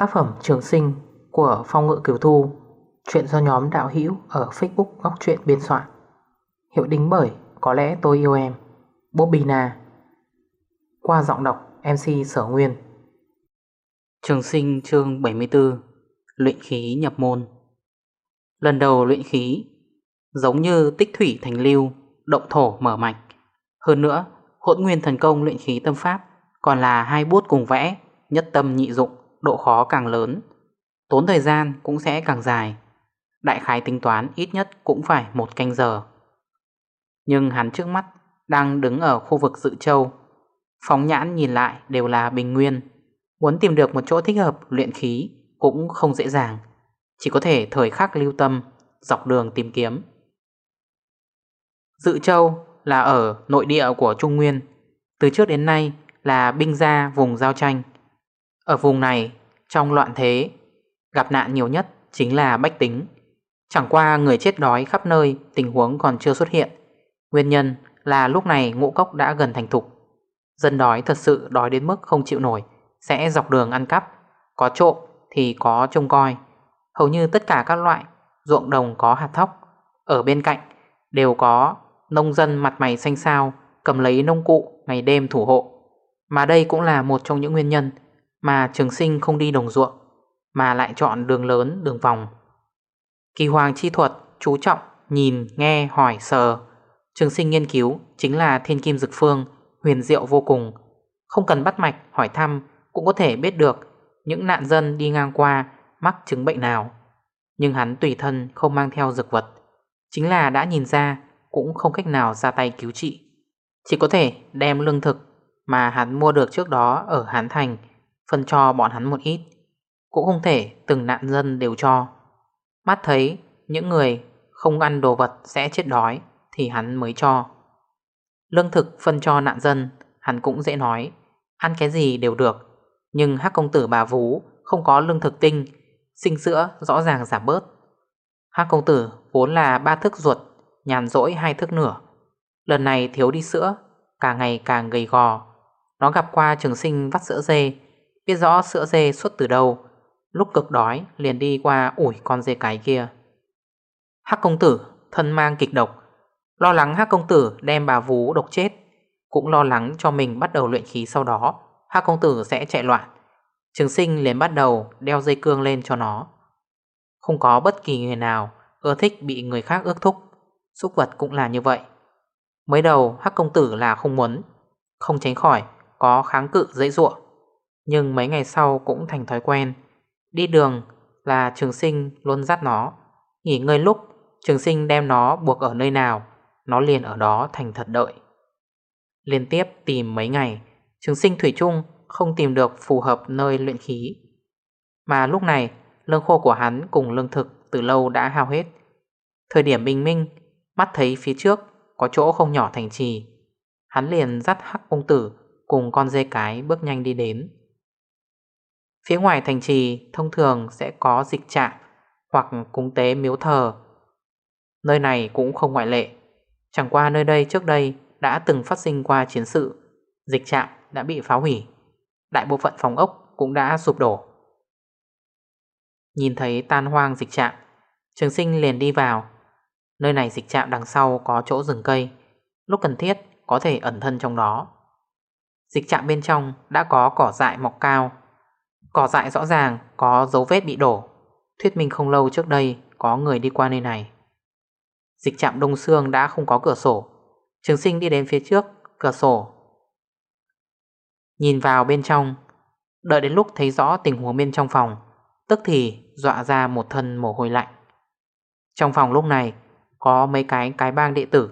Tác phẩm Trường Sinh của Phong Ngự Kiều Thu, Chuyện do nhóm đạo hữu ở Facebook Góc Chuyện biên soạn. Hiệu đính bởi Có lẽ tôi yêu em Bobina Qua giọng đọc MC Sở Nguyên. Trường Sinh chương 74 Luyện khí nhập môn. Lần đầu luyện khí, Giống như tích thủy thành lưu, Động thổ mở mạch. Hơn nữa, hỗn nguyên thần công luyện khí tâm pháp Còn là hai bút cùng vẽ, Nhất tâm nhị dụng. Độ khó càng lớn, Tốn thời gian cũng sẽ càng dài. Đại khái tính toán ít nhất cũng phải một canh giờ. Nhưng hắn trước mắt Đang đứng ở khu vực dự châu, Phóng nhãn nhìn lại đều là bình nguyên. Muốn tìm được một chỗ thích hợp luyện khí Cũng không dễ dàng, Chỉ có thể thời khắc lưu tâm, Dọc đường tìm kiếm. Dự châu là ở nội địa của Trung Nguyên, Từ trước đến nay là binh gia vùng giao tranh. Ở vùng này trong loạn thế. Gặp nạn nhiều nhất chính là bách tính. Chẳng qua người chết đói khắp nơi, Tình huống còn chưa xuất hiện. Nguyên nhân là lúc này ngũ cốc đã gần thành thục. Dân đói thật sự đói đến mức không chịu nổi, Sẽ dọc đường ăn cắp. Có trộm thì có trông coi. Hầu như tất cả các loại Ruộng đồng có hạt thóc. Ở bên cạnh đều có Nông dân mặt mày xanh xao, Cầm lấy nông cụ ngày đêm thủ hộ. Mà đây cũng là một trong những nguyên nhân mà trường sinh không đi đồng ruộng Mà lại chọn đường lớn đường vòng. Kỳ hoàng chi thuật chú trọng Nhìn, nghe, hỏi, sờ. Trường sinh nghiên cứu chính là thiên kim dực phương Huyền diệu vô cùng. Không cần bắt mạch hỏi thăm Cũng có thể biết được Những nạn dân đi ngang qua Mắc chứng bệnh nào. Nhưng hắn tùy thân không mang theo dược vật Chính là đã nhìn ra Cũng không cách nào ra tay cứu trị. Chỉ có thể đem lương thực Mà hắn mua được trước đó ở Hán Thành Phân cho bọn hắn một ít. Cũng không thể từng nạn dân đều cho. Mắt thấy những người không ăn đồ vật sẽ chết đói Thì hắn mới cho. Lương thực phân cho nạn dân, Hắn cũng dễ nói, Ăn cái gì đều được. Nhưng hắc công tử bà Vú không có lương thực tinh, Sinh sữa rõ ràng giảm bớt. Hắc công tử vốn là ba thức ruột, Nhàn rỗi hai thức nửa. Lần này thiếu đi sữa Càng ngày càng gầy gò. Nó gặp qua trường sinh vắt sữa dê Biết rõ sữa dê xuất từ đâu, Lúc cực đói liền đi qua ủi con dê cái kia. Hắc công tử, thân mang kịch độc. Lo lắng Hắc công tử đem bà vú độc chết, Cũng lo lắng cho mình bắt đầu luyện khí sau đó, Hắc công tử sẽ chạy loạn. Trường sinh liền bắt đầu đeo dây cương lên cho nó. Không có bất kỳ người nào ưa thích bị người khác ước thúc. Xúc vật cũng là như vậy. Mới đầu Hắc công tử là không muốn, Không tránh khỏi Có kháng cự dễ ruộng nhưng mấy ngày sau cũng thành thói quen. Đi đường là trường sinh luôn dắt nó. Nghỉ ngơi lúc, Trường sinh đem nó buộc ở nơi nào, Nó liền ở đó thành thật đợi. Liên tiếp tìm mấy ngày, Trường sinh Thủy Trung không tìm được phù hợp nơi luyện khí. Mà lúc này, Lương khô của hắn cùng lương thực từ lâu đã hao hết. Thời điểm bình minh, Mắt thấy phía trước Có chỗ không nhỏ thành trì. Hắn liền dắt hắc công tử Cùng con dê cái bước nhanh đi đến. Phía ngoài thành trì thông thường sẽ có dịch trạng hoặc cúng tế miếu thờ. Nơi này cũng không ngoại lệ. Chẳng qua nơi đây trước đây đã từng phát sinh qua chiến sự, dịch trạng đã bị phá hủy. Đại bộ phận phòng ốc cũng đã sụp đổ. Nhìn thấy tan hoang dịch trạng, trường sinh liền đi vào. Nơi này dịch trạng đằng sau có chỗ rừng cây, lúc cần thiết có thể ẩn thân trong đó. Dịch trạng bên trong đã có cỏ dại mọc cao, Cỏ dại rõ ràng, có dấu vết bị đổ. Thuyết minh không lâu trước đây, Có người đi qua nơi này. Dịch trạm đông xương đã không có cửa sổ. Trường sinh đi đến phía trước, Cửa sổ. Nhìn vào bên trong, Đợi đến lúc thấy rõ tình huống bên trong phòng, Tức thì dọa ra một thân mồ hôi lạnh. Trong phòng lúc này, Có mấy cái cái bang đệ tử.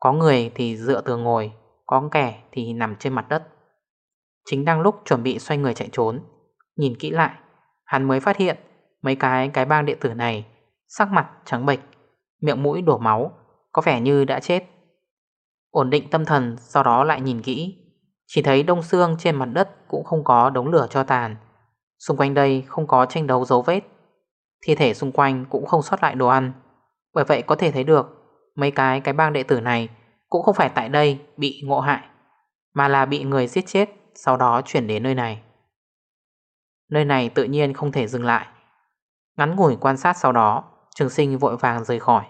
Có người thì dựa tường ngồi, Có kẻ thì nằm trên mặt đất. Chính đang lúc chuẩn bị xoay người chạy trốn Nhìn kỹ lại, Hắn mới phát hiện Mấy cái cái bang điện tử này Sắc mặt trắng bệch, Miệng mũi đổ máu, Có vẻ như đã chết. Ổn định tâm thần, Sau đó lại nhìn kỹ. Chỉ thấy đông xương trên mặt đất Cũng không có đống lửa cho tàn. Xung quanh đây không có tranh đấu dấu vết. Thi thể xung quanh cũng không sót lại đồ ăn. Bởi vậy có thể thấy được, Mấy cái cái bang đệ tử này Cũng không phải tại đây bị ngộ hại, Mà là bị người giết chết, Sau đó chuyển đến nơi này. Nơi này tự nhiên không thể dừng lại. Ngắn ngủi quan sát sau đó, Trường sinh vội vàng rời khỏi.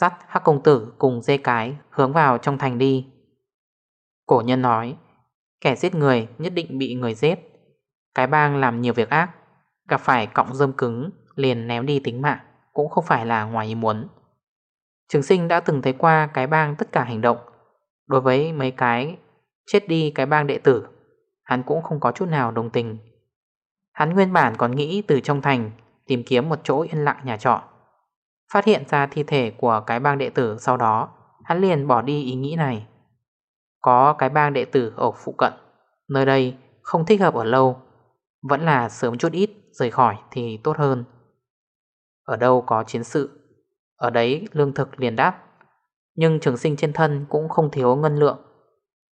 Dắt hắc công tử cùng dê cái Hướng vào trong thành đi. Cổ nhân nói, Kẻ giết người nhất định bị người giết. Cái bang làm nhiều việc ác, Gặp phải cọng dơm cứng, Liền ném đi tính mạng, Cũng không phải là ngoài ý muốn. Trường sinh đã từng thấy qua cái bang tất cả hành động. Đối với mấy cái Chết đi cái bang đệ tử, Hắn cũng không có chút nào đồng tình. Hắn nguyên bản còn nghĩ từ trong thành Tìm kiếm một chỗ yên lặng nhà trọ. Phát hiện ra thi thể của cái bang đệ tử sau đó, Hắn liền bỏ đi ý nghĩ này. Có cái bang đệ tử ở phụ cận, Nơi đây không thích hợp ở lâu, Vẫn là sớm chút ít rời khỏi thì tốt hơn. Ở đâu có chiến sự, Ở đấy lương thực liền đáp, Nhưng trường sinh trên thân cũng không thiếu ngân lượng,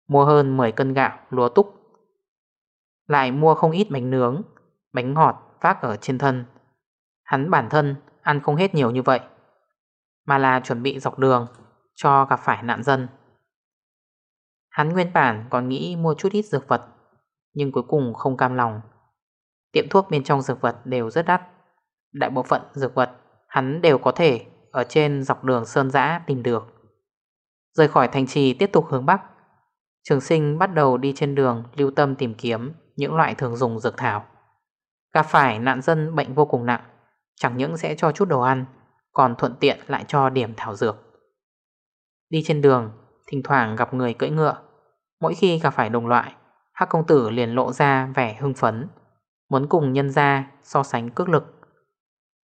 Mua hơn 10 cân gạo, lúa túc. Lại mua không ít bánh nướng Bánh ngọt vác ở trên thân. Hắn bản thân ăn không hết nhiều như vậy, Mà là chuẩn bị dọc đường Cho gặp phải nạn dân. Hắn nguyên bản còn nghĩ mua chút ít dược vật, Nhưng cuối cùng không cam lòng. Tiệm thuốc bên trong dược vật đều rất đắt. Đại bộ phận dược vật Hắn đều có thể Ở trên dọc đường Sơn dã tìm được. Rời khỏi thành trì tiếp tục hướng Bắc, Trường sinh bắt đầu đi trên đường Lưu tâm tìm kiếm Những loại thường dùng dược thảo. Gặp phải nạn dân bệnh vô cùng nặng, Chẳng những sẽ cho chút đồ ăn, Còn thuận tiện lại cho điểm thảo dược. Đi trên đường, Thỉnh thoảng gặp người cưỡi ngựa. Mỗi khi gặp phải đồng loại, Hắc công tử liền lộ ra vẻ hưng phấn, Muốn cùng nhân ra so sánh cước lực.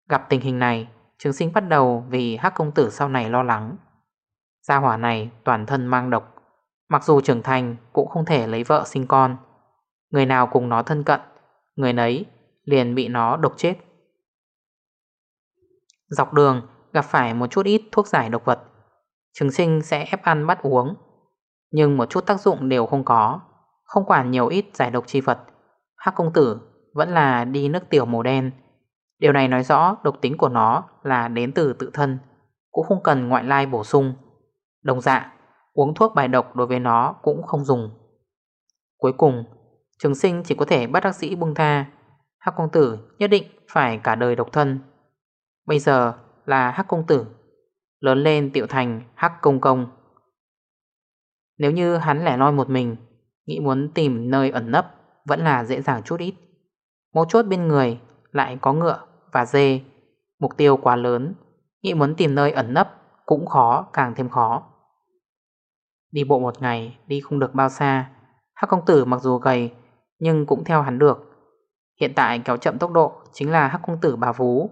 Gặp tình hình này, Trường sinh bắt đầu vì hắc công tử sau này lo lắng. Gia hỏa này toàn thân mang độc, Mặc dù trưởng thành cũng không thể lấy vợ sinh con. Người nào cùng nó thân cận, Người nấy liền bị nó độc chết. Dọc đường, gặp phải một chút ít thuốc giải độc vật. Trường sinh sẽ ép ăn bắt uống. Nhưng một chút tác dụng đều không có. Không quản nhiều ít giải độc chi vật, Hắc công tử vẫn là đi nước tiểu màu đen. Điều này nói rõ độc tính của nó là đến từ tự thân, Cũng không cần ngoại lai bổ sung. Đồng dạng Uống thuốc bài độc đối với nó cũng không dùng. Cuối cùng, Trường sinh chỉ có thể bắt bác sĩ buông tha Hắc công tử nhất định phải cả đời độc thân. Bây giờ là Hắc công tử, Lớn lên tiểu thành Hắc công công. Nếu như hắn lẻ loi một mình, Nghĩ muốn tìm nơi ẩn nấp Vẫn là dễ dàng chút ít. Một chốt bên người lại có ngựa và dê, Mục tiêu quá lớn, Nghĩ muốn tìm nơi ẩn nấp Cũng khó, càng thêm khó. Đi bộ một ngày đi không được bao xa, Hắc công tử mặc dù gầy Nhưng cũng theo hắn được. Hiện tại kéo chậm tốc độ Chính là Hắc công tử bà Vú.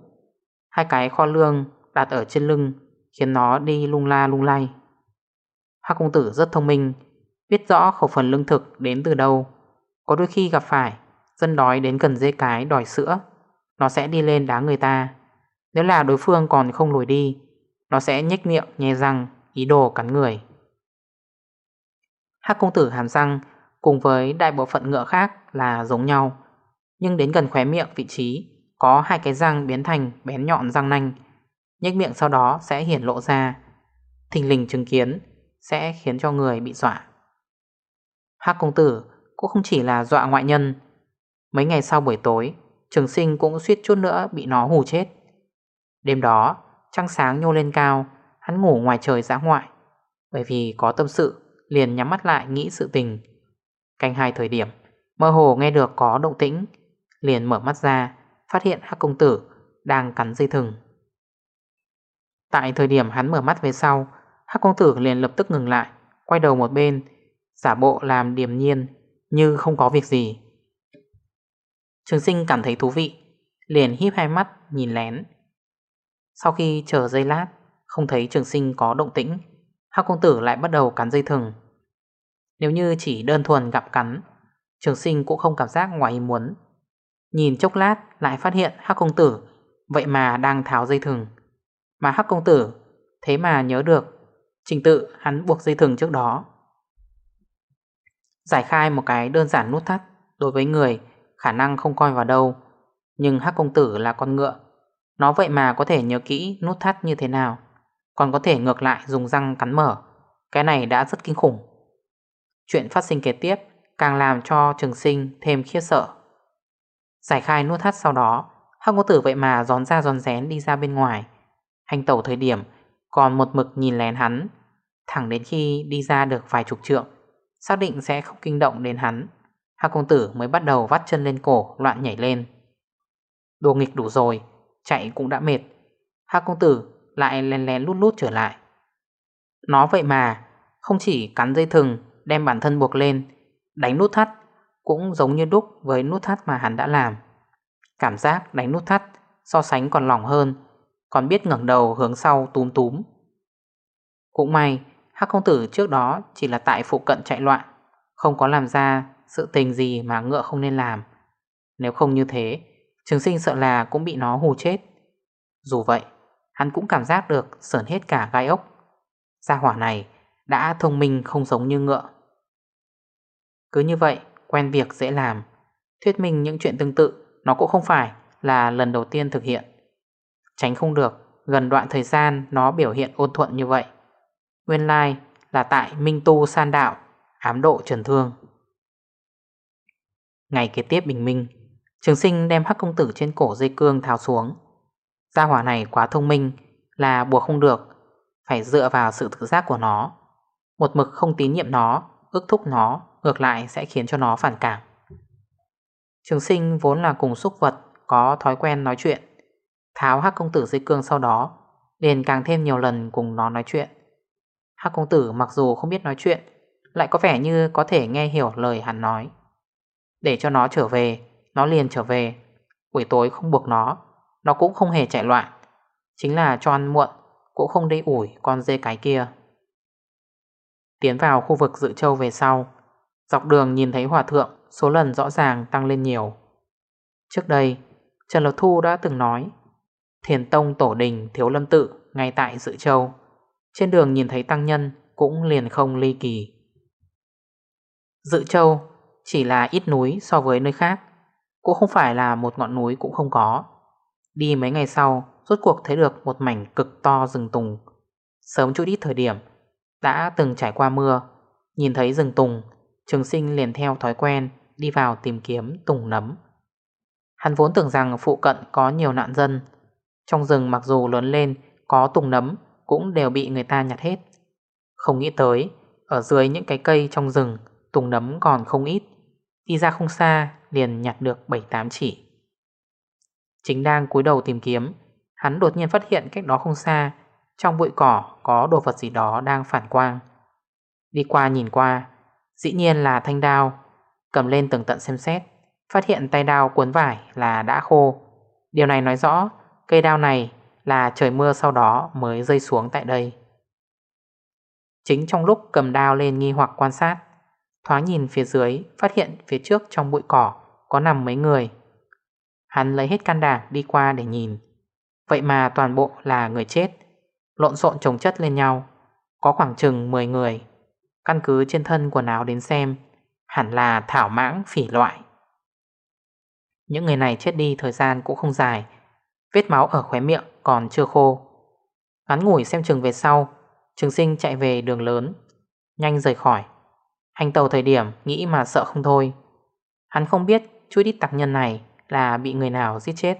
Hai cái kho lương đặt ở trên lưng Khiến nó đi lung la lung lay. Hắc công tử rất thông minh, Biết rõ khẩu phần lương thực đến từ đâu. Có đôi khi gặp phải, Dân đói đến gần dê cái đòi sữa, Nó sẽ đi lên đá người ta. Nếu là đối phương còn không lùi đi, Nó sẽ nhếch miệng, nhè răng, Ý đồ cắn người. Hắc công tử hàm răng cùng với đại bộ phận ngựa khác là giống nhau. Nhưng đến gần khóe miệng vị trí có hai cái răng biến thành bén nhọn răng nanh. Nhếch miệng sau đó sẽ hiển lộ ra. Thình lình chứng kiến sẽ khiến cho người bị dọa. Hắc công tử cũng không chỉ là dọa ngoại nhân. Mấy ngày sau buổi tối, trường sinh cũng suýt chút nữa bị nó hù chết. Đêm đó, trăng sáng nhô lên cao, hắn ngủ ngoài trời giã ngoại. Bởi vì có tâm sự liền nhắm mắt lại nghĩ sự tình. Canh hai thời điểm, mơ hồ nghe được có động tĩnh, liền mở mắt ra, phát hiện hắc công tử đang cắn dây thừng. Tại thời điểm hắn mở mắt về sau, hắc công tử liền lập tức ngừng lại, quay đầu một bên, giả bộ làm điềm nhiên, như không có việc gì. Trường sinh cảm thấy thú vị, liền híp hai mắt nhìn lén. Sau khi chờ giây lát, không thấy trường sinh có động tĩnh, Hắc công tử lại bắt đầu cắn dây thừng Nếu như chỉ đơn thuần gặp cắn Trường sinh cũng không cảm giác ngoài ý muốn Nhìn chốc lát lại phát hiện Hắc công tử. Vậy mà đang tháo dây thừng. Mà Hắc công tử, Thế mà nhớ được Trình tự hắn buộc dây thừng trước đó. Giải khai một cái đơn giản nút thắt Đối với người, khả năng không coi vào đâu. Nhưng Hắc công tử là con ngựa. Nó vậy mà có thể nhớ kỹ nút thắt như thế nào. Còn có thể ngược lại dùng răng cắn mở. Cái này đã rất kinh khủng. Chuyện phát sinh kế tiếp Càng làm cho trường sinh thêm khiếp sợ. Giải khai nuốt thắt sau đó, Hắc ngô tử vậy mà gión ra gión rén đi ra bên ngoài. Hành tẩu thời điểm, Còn một mực nhìn lén hắn, Thẳng đến khi đi ra được vài chục trượng, Xác định sẽ không kinh động đến hắn, Hắc công tử mới bắt đầu vắt chân lên cổ, Loạn nhảy lên. Đùa nghịch đủ rồi, Chạy cũng đã mệt, Hắc công tử lại lén lén lút lút trở lại. Nó vậy mà Không chỉ cắn dây thừng, Đem bản thân buộc lên, Đánh nút thắt cũng giống như đúc với nút thắt mà hắn đã làm. Cảm giác đánh nút thắt So sánh còn lỏng hơn, Còn biết ngẩng đầu hướng sau túm túm. Cũng may, Hắc công tử trước đó chỉ là tại phụ cận chạy loạn, Không có làm ra sự tình gì mà ngựa không nên làm. Nếu không như thế, Trường sinh sợ là cũng bị nó hù chết. Dù vậy, Hắn cũng cảm giác được sởn hết cả gai ốc. Gia hỏa này Đã thông minh không giống như ngựa. Cứ như vậy Quen việc dễ làm. Thuyết minh những chuyện tương tự, Nó cũng không phải là lần đầu tiên thực hiện. Tránh không được, Gần đoạn thời gian nó biểu hiện ôn thuận như vậy. Nguyên lai like là tại Minh Tu San Đạo, Ám độ trần thương. Ngày kế tiếp bình minh, Trường sinh đem hắc công tử trên cổ dây cương tháo xuống. Gia hỏa này quá thông minh Là buộc không được, Phải dựa vào sự tự giác của nó. Một mực không tín nhiệm nó, Ước thúc nó Ngược lại sẽ khiến cho nó phản cảm. Trường sinh vốn là cùng xúc vật, Có thói quen nói chuyện. Tháo hắc công tử dây cương sau đó, liền càng thêm nhiều lần cùng nó nói chuyện. Hắc công tử mặc dù không biết nói chuyện, Lại có vẻ như có thể nghe hiểu lời hắn nói. Để cho nó trở về, Nó liền trở về. Buổi tối không buộc nó Nó cũng không hề chạy loạn. Chính là cho ăn muộn, Cũng không đi ủi con dê cái kia. Tiến vào khu vực dự châu về sau Dọc đường nhìn thấy hòa thượng, Số lần rõ ràng tăng lên nhiều. Trước đây, Trần Lộc Thu đã từng nói, Thiền Tông Tổ Đình Thiếu Lâm Tự Ngay tại Dự Châu. Trên đường nhìn thấy tăng nhân Cũng liền không ly kỳ. Dự Châu Chỉ là ít núi so với nơi khác, Cũng không phải là một ngọn núi cũng không có. Đi mấy ngày sau, Rốt cuộc thấy được một mảnh cực to rừng tùng. Sớm chút ít thời điểm, Đã từng trải qua mưa, Nhìn thấy rừng tùng Trường sinh liền theo thói quen, Đi vào tìm kiếm tùng nấm. Hắn vốn tưởng rằng phụ cận có nhiều nạn dân. Trong rừng mặc dù lớn lên, Có tùng nấm, Cũng đều bị người ta nhặt hết. Không nghĩ tới, Ở dưới những cái cây trong rừng, Tùng nấm còn không ít. Đi ra không xa, liền nhặt được 7-8 chỉ. Chính đang cúi đầu tìm kiếm, Hắn đột nhiên phát hiện cách đó không xa, Trong bụi cỏ có đồ vật gì đó đang phản quang. Đi qua nhìn qua Dĩ nhiên là thanh đao. Cầm lên tường tận xem xét, Phát hiện tay đao cuốn vải là đã khô. Điều này nói rõ, Cây đao này là trời mưa sau đó mới rơi xuống tại đây. Chính trong lúc cầm đao lên nghi hoặc quan sát, Thoáng nhìn phía dưới, Phát hiện phía trước trong bụi cỏ Có nằm mấy người. Hắn lấy hết can đảm đi qua để nhìn. Vậy mà toàn bộ là người chết, Lộn xộn chồng chất lên nhau, Có khoảng chừng 10 người. Căn cứ trên thân quần áo đến xem, Hẳn là thảo mãng phỉ loại. Những người này chết đi, thời gian cũng không dài, Vết máu ở khóe miệng còn chưa khô. Ngắn ngủi xem chừng về sau, Trường sinh chạy về đường lớn, Nhanh rời khỏi. Hành tàu thời điểm nghĩ mà sợ không thôi. Hắn không biết chút ít tặc nhân này Là bị người nào giết chết.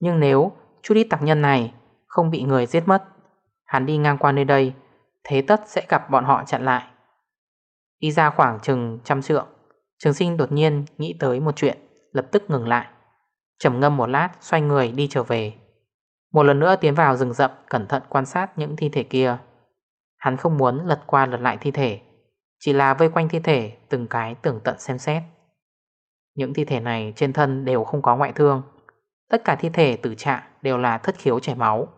Nhưng nếu chút ít tặc nhân này Không bị người giết mất, Hắn đi ngang qua nơi đây Thế tất sẽ gặp bọn họ chặn lại. Đi ra khoảng chừng trăm trượng, Trường sinh đột nhiên nghĩ tới một chuyện, Lập tức ngừng lại. Trầm ngâm một lát, xoay người đi trở về. Một lần nữa tiến vào rừng rậm, Cẩn thận quan sát những thi thể kia. Hắn không muốn lật qua lật lại thi thể, Chỉ là vây quanh thi thể, Từng cái tưởng tận xem xét. Những thi thể này trên thân đều không có ngoại thương. Tất cả thi thể tử trạng Đều là thất khiếu chảy máu,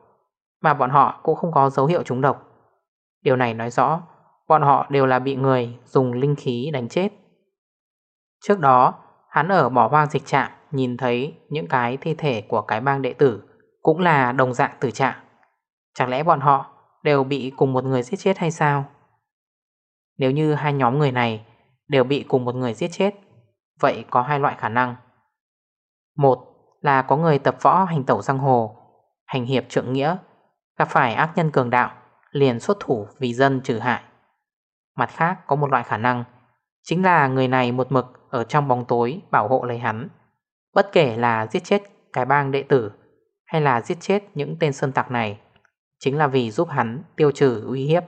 Mà bọn họ cũng không có dấu hiệu trúng độc. Điều này nói rõ, Bọn họ đều là bị người dùng linh khí đánh chết. Trước đó, Hắn ở bỏ hoang dịch trạm, Nhìn thấy những cái thi thể của cái bang đệ tử Cũng là đồng dạng tử trạng Chẳng lẽ bọn họ Đều bị cùng một người giết chết hay sao? Nếu như hai nhóm người này Đều bị cùng một người giết chết, Vậy có hai loại khả năng. Một là có người tập võ hành tẩu giang hồ, Hành hiệp trượng nghĩa, Gặp phải ác nhân cường đạo. Liền xuất thủ vì dân trừ hại. Mặt khác, có một loại khả năng, Chính là người này một mực Ở trong bóng tối bảo hộ lấy hắn. Bất kể là giết chết cái bang đệ tử Hay là giết chết những tên sơn tặc này, Chính là vì giúp hắn tiêu trừ uy hiếp.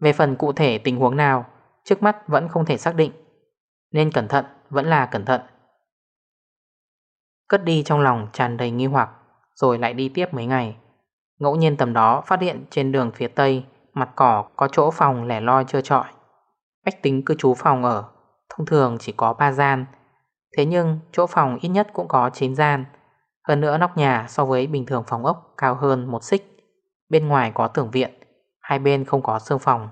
Về phần cụ thể tình huống nào, Trước mắt vẫn không thể xác định, Nên cẩn thận vẫn là cẩn thận. Cất đi trong lòng tràn đầy nghi hoặc, Rồi lại đi tiếp mấy ngày. Ngẫu nhiên tầm đó phát hiện trên đường phía tây, Mặt cỏ có chỗ phòng lẻ loi chưa trọi. Bách tính cư trú phòng ở, Thông thường chỉ có 3 gian. Thế nhưng, chỗ phòng ít nhất cũng có 9 gian. Hơn nữa nóc nhà so với bình thường phòng ốc cao hơn một xích. Bên ngoài có tường viện, Hai bên không có sương phòng.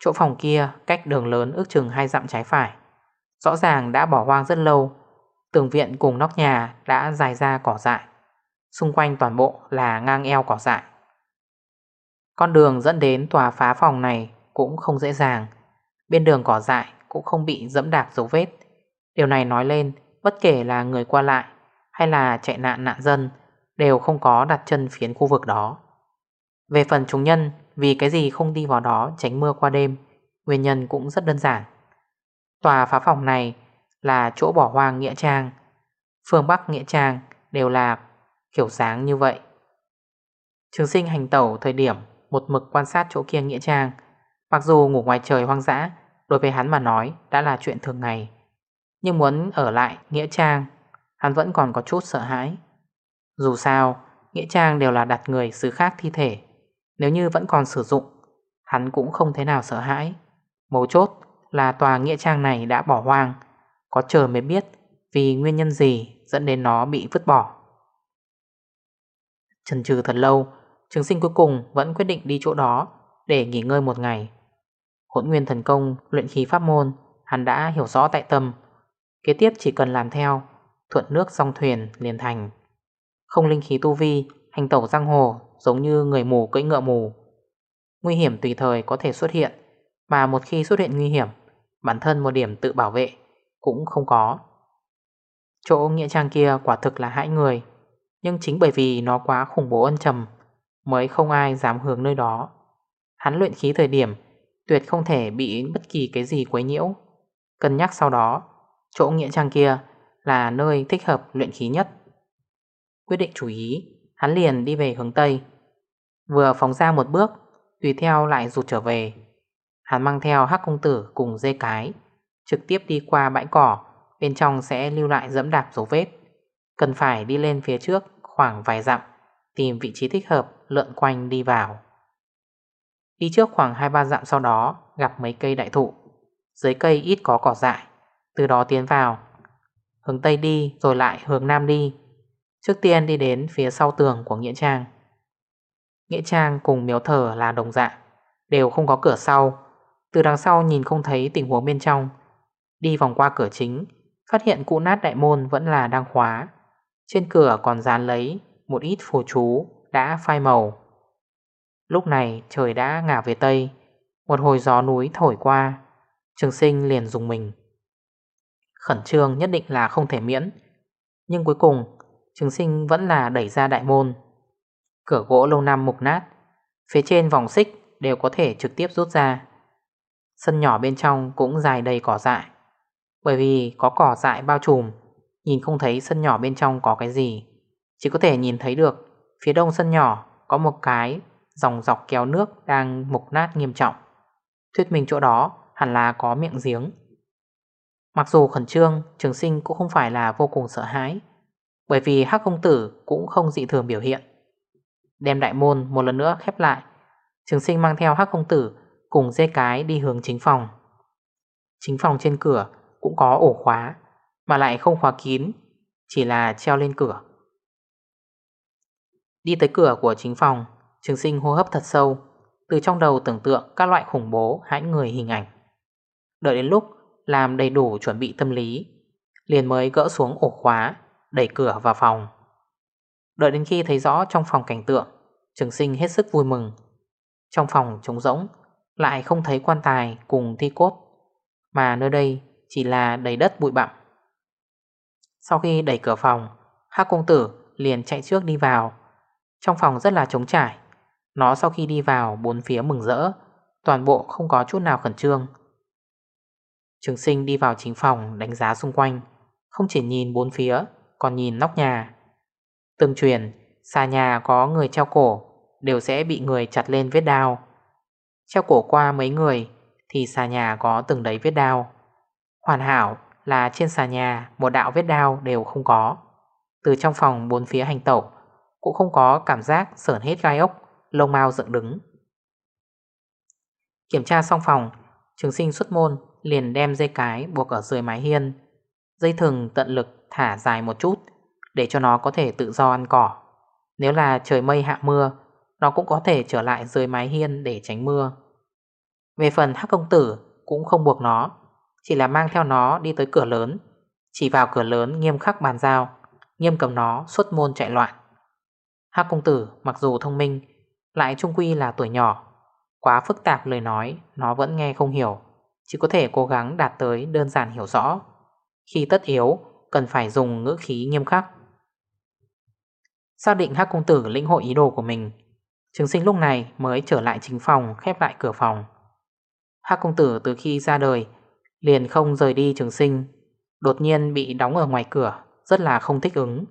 Chỗ phòng kia cách đường lớn ước chừng hai dặm trái phải. Rõ ràng đã bỏ hoang rất lâu, Tường viện cùng nóc nhà đã dài ra cỏ dại. Xung quanh toàn bộ là ngang eo cỏ dại Con đường dẫn đến tòa phá phòng này cũng không dễ dàng Bên đường cỏ dại cũng không bị dẫm đạp dấu vết Điều này nói lên bất kể là người qua lại hay là chạy nạn nạn dân đều không có đặt chân phiến khu vực đó. Về phần chúng nhân, vì cái gì không đi vào đó tránh mưa qua đêm, nguyên nhân cũng rất đơn giản. Tòa phá phòng này là chỗ bỏ hoang Nghĩa Trang, phương Bắc Nghĩa Trang đều là kiểu sáng như vậy. Trường sinh hành tẩu thời điểm một mực quan sát chỗ kia Nghĩa Trang, mặc dù ngủ ngoài trời hoang dã, đối với hắn mà nói đã là chuyện thường ngày. Nhưng muốn ở lại Nghĩa Trang Hắn vẫn còn có chút sợ hãi. Dù sao Nghĩa Trang đều là đặt người xứ khác thi thể. Nếu như vẫn còn sử dụng Hắn cũng không thế nào sợ hãi. Mấu chốt là tòa Nghĩa Trang này đã bỏ hoang. Có chờ mới biết Vì nguyên nhân gì dẫn đến nó bị vứt bỏ. Trần trừ thật lâu, Trường sinh cuối cùng vẫn quyết định đi chỗ đó Để nghỉ ngơi một ngày. Hỗn nguyên thần công, luyện khí pháp môn, Hắn đã hiểu rõ tại tâm. Kế tiếp chỉ cần làm theo, Thuận nước song thuyền liền thành. Không linh khí tu vi, Hành tẩu giang hồ giống như người mù cưỡi ngựa mù. Nguy hiểm tùy thời có thể xuất hiện, Mà một khi xuất hiện nguy hiểm, Bản thân một điểm tự bảo vệ Cũng không có. Chỗ nghĩa trang kia quả thực là hãi người. Nhưng chính bởi vì nó quá khủng bố ân trầm Mới không ai dám hướng nơi đó Hắn luyện khí thời điểm Tuyệt không thể bị bất kỳ cái gì quấy nhiễu Cân nhắc sau đó Chỗ nghĩa trang kia là nơi thích hợp luyện khí nhất. Quyết định chú ý, hắn liền đi về hướng Tây. Vừa phóng ra một bước, tùy theo lại rụt trở về. Hắn mang theo hắc công tử cùng dê cái, trực tiếp đi qua bãi cỏ, bên trong sẽ lưu lại dẫm đạp dấu vết. Cần phải đi lên phía trước khoảng vài dặm, tìm vị trí thích hợp lượn quanh đi vào. Đi trước khoảng 2-3 dặm sau đó gặp mấy cây đại thụ. Dưới cây ít có cỏ dại, từ đó tiến vào. Hướng Tây đi rồi lại hướng Nam đi. Trước tiên đi đến phía sau tường của Nghĩa Trang. Nghĩa Trang cùng miếu thờ là đồng dạng Đều không có cửa sau. Từ đằng sau nhìn không thấy tình huống bên trong. Đi vòng qua cửa chính Phát hiện cụ nát đại môn vẫn là đang khóa. Trên cửa còn dán lấy Một ít phù chú đã phai màu. Lúc này trời đã ngả về Tây, Một hồi gió núi thổi qua, Trường sinh liền dùng mình. Khẩn trương nhất định là không thể miễn, Nhưng cuối cùng, Trường sinh vẫn là đẩy ra đại môn. Cửa gỗ lâu năm mục nát, Phía trên vòng xích đều có thể trực tiếp rút ra. Sân nhỏ bên trong cũng dài đầy cỏ dại, Bởi vì có cỏ dại bao trùm. Nhìn không thấy sân nhỏ bên trong có cái gì. Chỉ có thể nhìn thấy được Phía đông sân nhỏ có một cái Dòng dọc kéo nước đang mục nát nghiêm trọng. Thuyết minh chỗ đó hẳn là có miệng giếng. Mặc dù khẩn trương, trường sinh cũng không phải là vô cùng sợ hãi Bởi vì hắc công tử cũng không dị thường biểu hiện. Đem đại môn một lần nữa khép lại Trường sinh mang theo hắc công tử cùng dê cái đi hướng chính phòng. Chính phòng trên cửa cũng có ổ khóa. Mà lại không khóa kín, Chỉ là treo lên cửa. Đi tới cửa của chính phòng, Trường sinh hô hấp thật sâu, Từ trong đầu tưởng tượng các loại khủng bố hãi người hình ảnh. Đợi đến lúc làm đầy đủ chuẩn bị tâm lý, Liền mới gỡ xuống ổ khóa, Đẩy cửa vào phòng. Đợi đến khi thấy rõ trong phòng cảnh tượng, Trường sinh hết sức vui mừng. Trong phòng trống rỗng, Lại không thấy quan tài cùng thi cốt, Mà nơi đây chỉ là đầy đất bụi bặm. Sau khi đẩy cửa phòng Hác công tử liền chạy trước đi vào. Trong phòng rất là trống trải. Nó sau khi đi vào, bốn phía mừng rỡ, Toàn bộ không có chút nào khẩn trương. Trường sinh đi vào chính phòng, đánh giá xung quanh, Không chỉ nhìn bốn phía, Còn nhìn nóc nhà. Tương truyền, Xa nhà có người treo cổ, Đều sẽ bị người chặt lên vết đao. Treo cổ qua mấy người, Thì xà nhà có từng đấy vết đao. Hoàn hảo là trên xà nhà, Một đạo vết đao đều không có. Từ trong phòng bốn phía hành tẩu, Cũng không có cảm giác sởn hết gai ốc, Lông mau dựng đứng. Kiểm tra xong phòng, Trường sinh xuất môn liền đem dây cái buộc ở dưới mái hiên. Dây thừng tận lực thả dài một chút, Để cho nó có thể tự do ăn cỏ. Nếu là trời mây hạ mưa, Nó cũng có thể trở lại dưới mái hiên để tránh mưa. Về phần hắc công tử cũng không buộc nó. Chỉ là mang theo nó đi tới cửa lớn. Chỉ vào cửa lớn nghiêm khắc bàn giao, Nghiêm cầm nó xuất môn chạy loạn. Hắc công tử mặc dù thông minh, Lại trung quy là tuổi nhỏ. Quá phức tạp lời nói, Nó vẫn nghe không hiểu. Chỉ có thể cố gắng đạt tới đơn giản hiểu rõ. Khi tất yếu, Cần phải dùng ngữ khí nghiêm khắc. Xác định Hắc công tử lĩnh hội ý đồ của mình, Trường sinh lúc này mới trở lại chính phòng, Khép lại cửa phòng. Hắc công tử từ khi ra đời Liền không rời đi trường sinh, Đột nhiên bị đóng ở ngoài cửa, Rất là không thích ứng.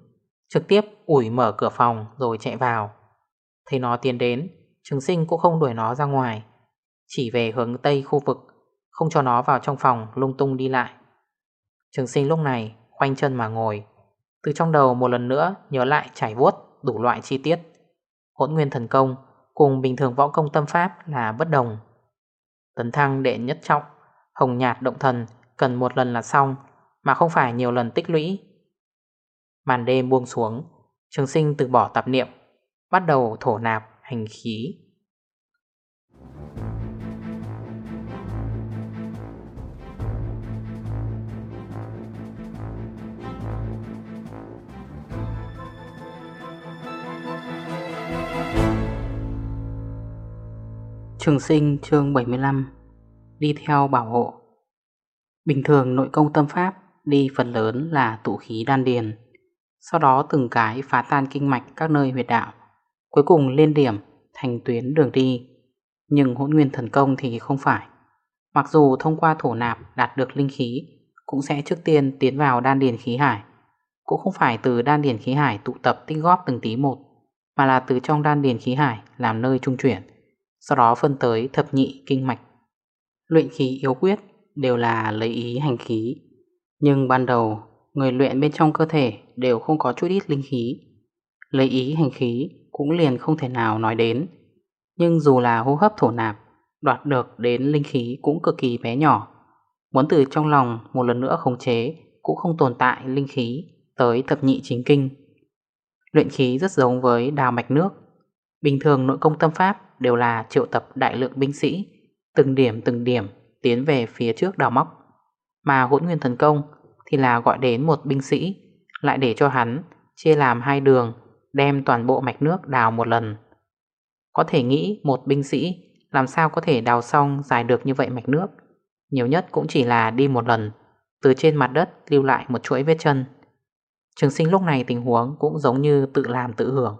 Trực tiếp ủi mở cửa phòng rồi chạy vào. Thấy nó tiến đến, Trường sinh cũng không đuổi nó ra ngoài, Chỉ về hướng tây khu vực, Không cho nó vào trong phòng lung tung đi lại. Trường sinh lúc này Khoanh chân mà ngồi, Từ trong đầu một lần nữa nhớ lại trải vuốt Đủ loại chi tiết. Hỗn nguyên thần công Cùng bình thường võ công tâm pháp là bất đồng. Tấn thăng đệ nhất trọng. Hồng nhạt động thần, Cần một lần là xong, Mà không phải nhiều lần tích lũy. Màn đêm buông xuống, Trường sinh từ bỏ tạp niệm, Bắt đầu thổ nạp hành khí. Trường sinh chương 75 Đi theo bảo hộ. Bình thường nội công tâm pháp Đi phần lớn là tụ khí đan điền, Sau đó từng cái phá tan kinh mạch các nơi huyệt đạo, Cuối cùng lên điểm, thành tuyến đường đi. Nhưng hỗn nguyên thần công thì không phải. Mặc dù thông qua thổ nạp đạt được linh khí, Cũng sẽ trước tiên tiến vào đan điền khí hải. Cũng không phải từ đan điền khí hải tụ tập tích góp từng tí một, Mà là từ trong đan điền khí hải làm nơi trung chuyển, Sau đó phân tới thập nhị kinh mạch. Luyện khí yếu quyết đều là lấy ý hành khí Nhưng ban đầu người luyện bên trong cơ thể đều không có chút ít linh khí Lấy ý hành khí cũng liền không thể nào nói đến. Nhưng dù là hô hấp thổ nạp, đoạt được đến linh khí cũng cực kỳ bé nhỏ. Muốn từ trong lòng một lần nữa khống chế cũng không tồn tại linh khí tới thập nhị chính kinh. Luyện khí rất giống với đào mạch nước. Bình thường nội công tâm pháp đều là triệu tập đại lượng binh sĩ, từng điểm từng điểm tiến về phía trước đào móc. Mà hỗn nguyên thần công thì là gọi đến một binh sĩ, lại để cho hắn chia làm hai đường đem toàn bộ mạch nước đào một lần. Có thể nghĩ một binh sĩ làm sao có thể đào xong dài được như vậy mạch nước. Nhiều nhất cũng chỉ là đi một lần, từ trên mặt đất lưu lại một chuỗi vết chân. Trường sinh lúc này tình huống cũng giống như tự làm tự hưởng.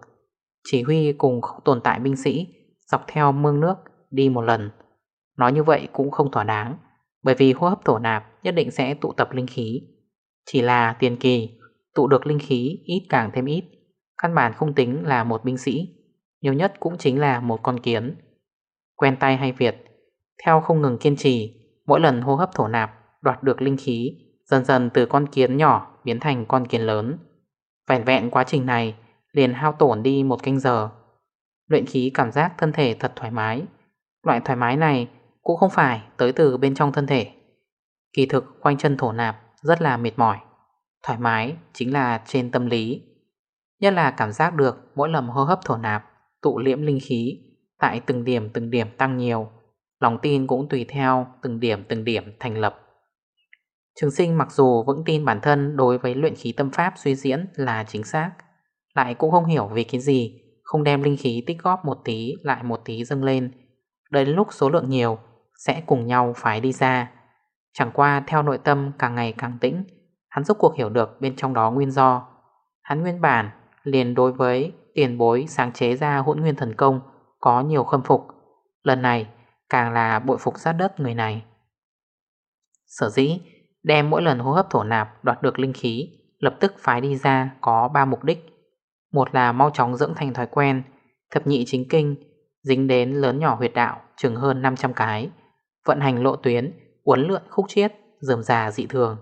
Chỉ huy cùng không tồn tại binh sĩ dọc theo mương nước đi một lần. Nói như vậy cũng không thỏa đáng, bởi vì hô hấp thổ nạp nhất định sẽ tụ tập linh khí. Chỉ là tiền kỳ, tụ được linh khí ít càng thêm ít. Căn bản không tính là một binh sĩ Nhiều nhất cũng chính là một con kiến Quen tay hay Việt Theo không ngừng kiên trì Mỗi lần hô hấp thổ nạp Đoạt được linh khí Dần dần từ con kiến nhỏ biến thành con kiến lớn Vẹn vẹn quá trình này Liền hao tổn đi một canh giờ Luyện khí cảm giác thân thể thật thoải mái Loại thoải mái này cũng không phải, tới từ bên trong thân thể. Kỳ thực, quanh chân thổ nạp Rất là mệt mỏi. Thoải mái chính là trên tâm lý. Nhất là cảm giác được mỗi lần hô hấp thổ nạp Tụ liễm linh khí Tại từng điểm từng điểm tăng nhiều. Lòng tin cũng tùy theo từng điểm từng điểm thành lập. Trường sinh mặc dù vững tin bản thân Đối với luyện khí tâm pháp suy diễn là chính xác, Lại cũng không hiểu vì cái gì Không đem linh khí tích góp một tí Lại một tí dâng lên. Đến lúc số lượng nhiều sẽ cùng nhau phải đi ra Chẳng qua theo nội tâm càng ngày càng tĩnh, Hắn rốt cuộc hiểu được bên trong đó nguyên do Hắn nguyên bản liền đối với tiền bối sáng chế ra hỗn nguyên thần công có nhiều khâm phục. Lần này càng là bội phục sát đất người này. Sở dĩ Đem mỗi lần hô hấp thổ nạp đoạt được linh khí, Lập tức phái đi ra có 3 mục đích Một là mau chóng dưỡng thành thói quen, Thập nhị chính kinh, Dính đến lớn nhỏ huyệt đạo chừng hơn 500 cái Vận hành lộ tuyến, Uốn lượn khúc chiết Dườm già dị thường.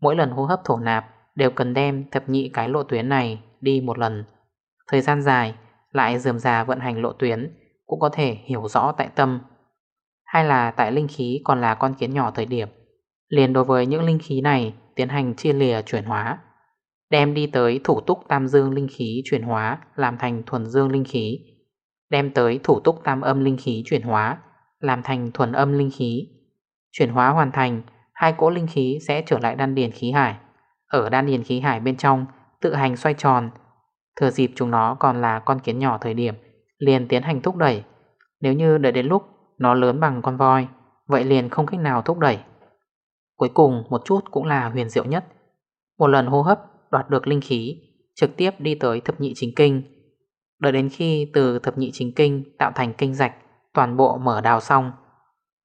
Mỗi lần hô hấp thổ nạp Đều cần đem thập nhị cái lộ tuyến này đi một lần. Thời gian dài Lại dườm già vận hành lộ tuyến Cũng có thể hiểu rõ tại tâm. Hay là tại linh khí còn là con kiến nhỏ thời điểm, Liền đối với những linh khí này Tiến hành chia lìa chuyển hóa, Đem đi tới thủ túc tam dương linh khí chuyển hóa Làm thành thuần dương linh khí, Đem tới thủ túc tam âm linh khí chuyển hóa làm thành thuần âm linh khí. Chuyển hóa hoàn thành, Hai cỗ linh khí sẽ trở lại đan điền khí hải. Ở đan điền khí hải bên trong, Tự hành xoay tròn. Thừa dịp chúng nó còn là con kiến nhỏ thời điểm, Liền tiến hành thúc đẩy. Nếu như đợi đến lúc nó lớn bằng con voi, Vậy liền không cách nào thúc đẩy. Cuối cùng một chút cũng là huyền diệu nhất. Một lần hô hấp, đoạt được linh khí, Trực tiếp đi tới thập nhị chính kinh. Đợi đến khi từ thập nhị chính kinh tạo thành kinh rạch Toàn bộ mở đào xong.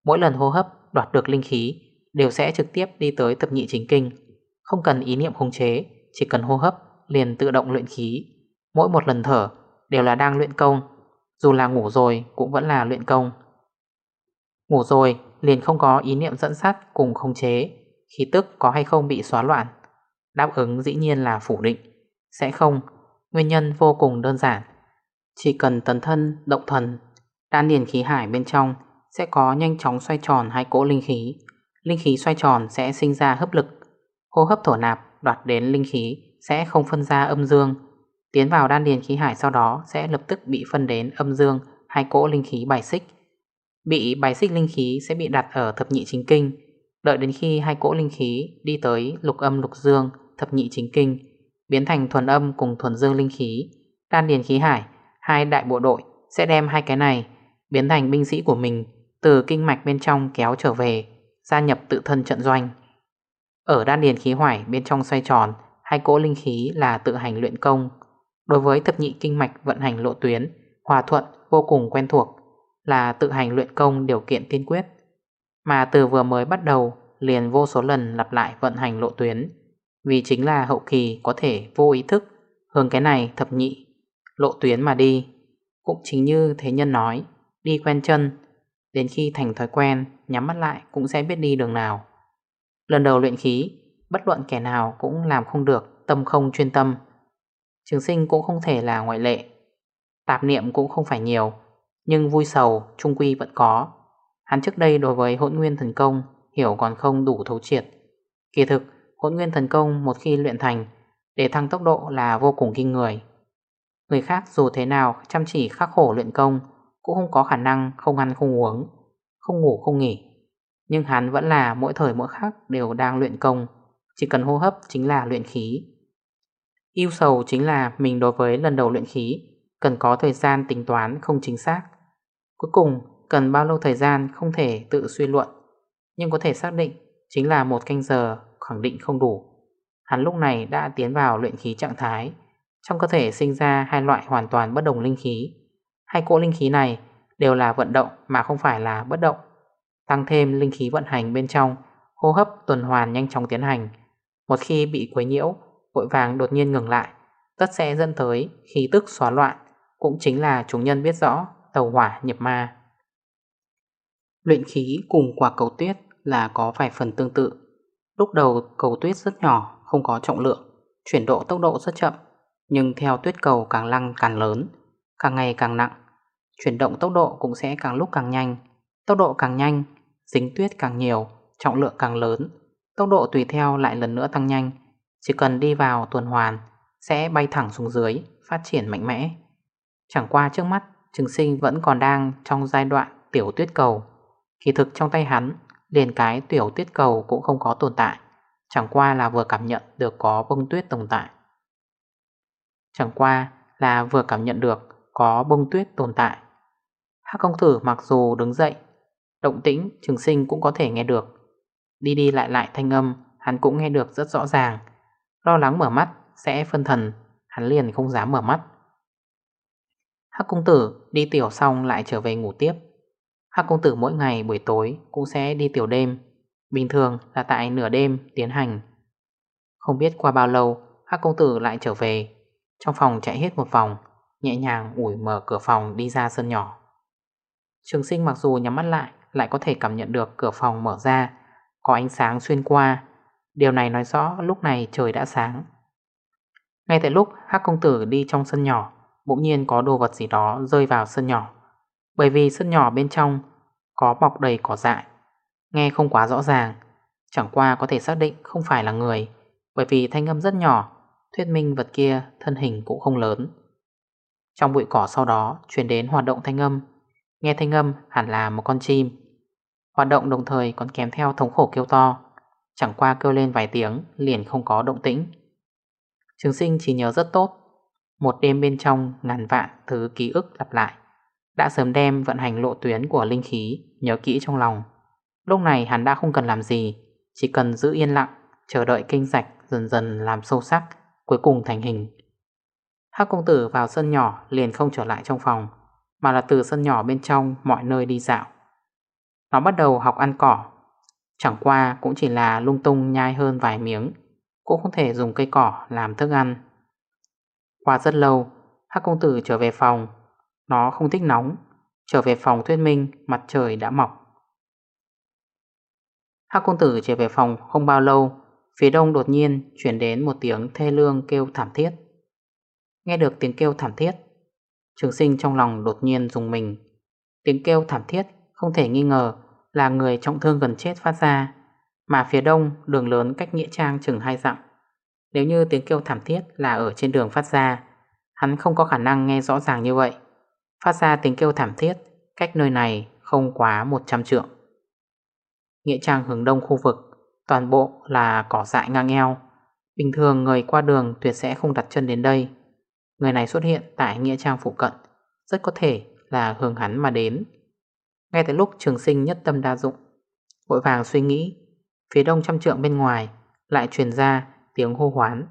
Mỗi lần hô hấp, đoạt được linh khí, Đều sẽ trực tiếp đi tới thập nhị chính kinh. Không cần ý niệm khống chế, Chỉ cần hô hấp, liền tự động luyện khí. Mỗi một lần thở, đều là đang luyện công. Dù là ngủ rồi, cũng vẫn là luyện công. Ngủ rồi, liền không có ý niệm dẫn sát cùng khống chế. Khí tức có hay không bị xóa loạn? Đáp ứng dĩ nhiên là phủ định. Sẽ không. Nguyên nhân vô cùng đơn giản. Chỉ cần tấn thân, động thần Đan điền khí hải bên trong Sẽ có nhanh chóng xoay tròn hai cỗ linh khí. Linh khí xoay tròn sẽ sinh ra hấp lực. Hô hấp thổ nạp đoạt đến linh khí Sẽ không phân ra âm dương. Tiến vào đan điền khí hải sau đó Sẽ lập tức bị phân đến âm dương, Hai cỗ linh khí bài xích. Bị bài xích linh khí sẽ bị đặt ở thập nhị chính kinh. Đợi đến khi hai cỗ linh khí đi tới lục âm lục dương, thập nhị chính kinh, Biến thành thuần âm cùng thuần dương linh khí, Đan điền khí hải, Hai đại bộ đội sẽ đem hai cái này Biến thành binh sĩ của mình, Từ kinh mạch bên trong kéo trở về, Gia nhập tự thân trận doanh. Ở đan điền khí hoải bên trong xoay tròn, Hai cỗ linh khí là tự hành luyện công. Đối với thập nhị kinh mạch vận hành lộ tuyến, Hòa thuận vô cùng quen thuộc, Là tự hành luyện công điều kiện tiên quyết. Mà từ vừa mới bắt đầu, Liền vô số lần lặp lại vận hành lộ tuyến, Vì chính là hậu kỳ có thể vô ý thức Hướng cái này thập nhị Lộ tuyến mà đi. Cũng chính như thế nhân nói Đi quen chân. Đến khi thành thói quen, Nhắm mắt lại cũng sẽ biết đi đường nào. Lần đầu luyện khí, Bất luận kẻ nào cũng làm không được, Tâm không chuyên tâm. Trường sinh cũng không thể là ngoại lệ. Tạp niệm cũng không phải nhiều, Nhưng vui sầu, trung quy vẫn có. Hắn trước đây đối với hỗn nguyên thần công Hiểu còn không đủ thấu triệt. Kỳ thực, hỗn nguyên thần công một khi luyện thành, Để thăng tốc độ là vô cùng kinh người. Người khác dù thế nào chăm chỉ khắc khổ luyện công cũng không có khả năng không ăn không uống, Không ngủ không nghỉ. Nhưng hắn vẫn là mỗi thời mỗi khắc đều đang luyện công. Chỉ cần hô hấp chính là luyện khí. Yêu sầu chính là mình đối với lần đầu luyện khí, Cần có thời gian tính toán không chính xác. Cuối cùng, cần bao lâu thời gian không thể tự suy luận, Nhưng có thể xác định chính là một canh giờ khẳng định không đủ. Hắn lúc này đã tiến vào luyện khí trạng thái, Trong cơ thể sinh ra hai loại hoàn toàn bất đồng linh khí. Hai cỗ linh khí này đều là vận động mà không phải là bất động. Tăng thêm linh khí vận hành bên trong, Hô hấp tuần hoàn nhanh chóng tiến hành. Một khi bị quấy nhiễu, Vội vàng đột nhiên ngừng lại, Tất sẽ dẫn tới khí tức xóa loạn, Cũng chính là chúng nhân biết rõ Tàu hỏa nhập ma. Luyện khí cùng quả cầu tuyết Là có vài phần tương tự. Lúc đầu cầu tuyết rất nhỏ, Không có trọng lượng, Chuyển độ tốc độ rất chậm, Nhưng theo tuyết cầu càng lăng càng lớn Càng ngày càng nặng, Chuyển động tốc độ cũng sẽ càng lúc càng nhanh. Tốc độ càng nhanh, Dính tuyết càng nhiều, Trọng lượng càng lớn. Tốc độ tùy theo lại lần nữa tăng nhanh. Chỉ cần đi vào tuần hoàn, Sẽ bay thẳng xuống dưới, Phát triển mạnh mẽ. Chẳng qua trước mắt, Trường sinh vẫn còn đang trong giai đoạn tiểu tuyết cầu. Kỳ thực trong tay hắn, Liền cái tiểu tuyết cầu cũng không có tồn tại. Chẳng qua là vừa cảm nhận được có bông tuyết tồn tại. Chẳng qua là vừa cảm nhận được có bông tuyết tồn tại. Hắc công tử mặc dù đứng dậy, Động tĩnh trường sinh cũng có thể nghe được. Đi đi lại lại thanh âm, Hắn cũng nghe được rất rõ ràng. Lo lắng mở mắt sẽ phân thần, Hắn liền không dám mở mắt. Hắc công tử đi tiểu xong lại trở về ngủ tiếp. Hắc công tử mỗi ngày buổi tối cũng sẽ đi tiểu đêm. Bình thường là tại nửa đêm tiến hành. Không biết qua bao lâu Hắc công tử lại trở về. Trong phòng chạy hết một vòng Nhẹ nhàng ủi mở cửa phòng đi ra sân nhỏ. Trường sinh mặc dù nhắm mắt lại Lại có thể cảm nhận được cửa phòng mở ra, Có ánh sáng xuyên qua. Điều này nói rõ lúc này trời đã sáng. Ngay tại lúc Hắc công tử đi trong sân nhỏ, Bỗng nhiên có đồ vật gì đó rơi vào sân nhỏ. Bởi vì sân nhỏ bên trong Có bọc đầy cỏ dại, Nghe không quá rõ ràng, Chẳng qua có thể xác định không phải là người, Bởi vì thanh âm rất nhỏ, Thuyết minh vật kia thân hình cũng không lớn. Trong bụi cỏ sau đó Chuyển đến hoạt động thanh âm. Nghe thanh âm hẳn là một con chim. Hoạt động đồng thời còn kèm theo thống khổ kêu to. Chẳng qua kêu lên vài tiếng Liền không có động tĩnh. Trường sinh chỉ nhớ rất tốt. Một đêm bên trong ngàn vạn thứ ký ức lặp lại. Đã sớm đem vận hành lộ tuyến của linh khí Nhớ kỹ trong lòng. Lúc này hắn đã không cần làm gì, Chỉ cần giữ yên lặng, Chờ đợi kinh rạch dần dần làm sâu sắc, Cuối cùng thành hình. Hắc công tử vào sân nhỏ liền không trở lại trong phòng, Mà là từ sân nhỏ bên trong mọi nơi đi dạo. Nó bắt đầu học ăn cỏ. Chẳng qua cũng chỉ là lung tung nhai hơn vài miếng, Cũng không thể dùng cây cỏ làm thức ăn. Qua rất lâu, Hắc công tử trở về phòng. Nó không thích nóng, Trở về phòng thuyết minh mặt trời đã mọc. Hắc công tử trở về phòng không bao lâu, Phía đông đột nhiên chuyển đến một tiếng thê lương kêu thảm thiết. Nghe được tiếng kêu thảm thiết. Trường sinh trong lòng đột nhiên dùng mình. Tiếng kêu thảm thiết không thể nghi ngờ là người trọng thương gần chết phát ra, Mà phía đông đường lớn cách Nghĩa Trang chừng hai dặm. Nếu như tiếng kêu thảm thiết là ở trên đường phát ra, Hắn không có khả năng nghe rõ ràng như vậy. Phát ra tiếng kêu thảm thiết Cách nơi này không quá 100 trượng. Nghĩa trang hướng đông khu vực, Toàn bộ là cỏ dại ngang eo. Bình thường người qua đường tuyệt sẽ không đặt chân đến đây. Người này xuất hiện tại Nghĩa trang phụ cận, Rất có thể là hướng hắn mà đến. Ngay tại lúc trường sinh nhất tâm đa dụng, Vội vàng suy nghĩ, Phía đông trăm trượng bên ngoài Lại truyền ra tiếng hô hoán.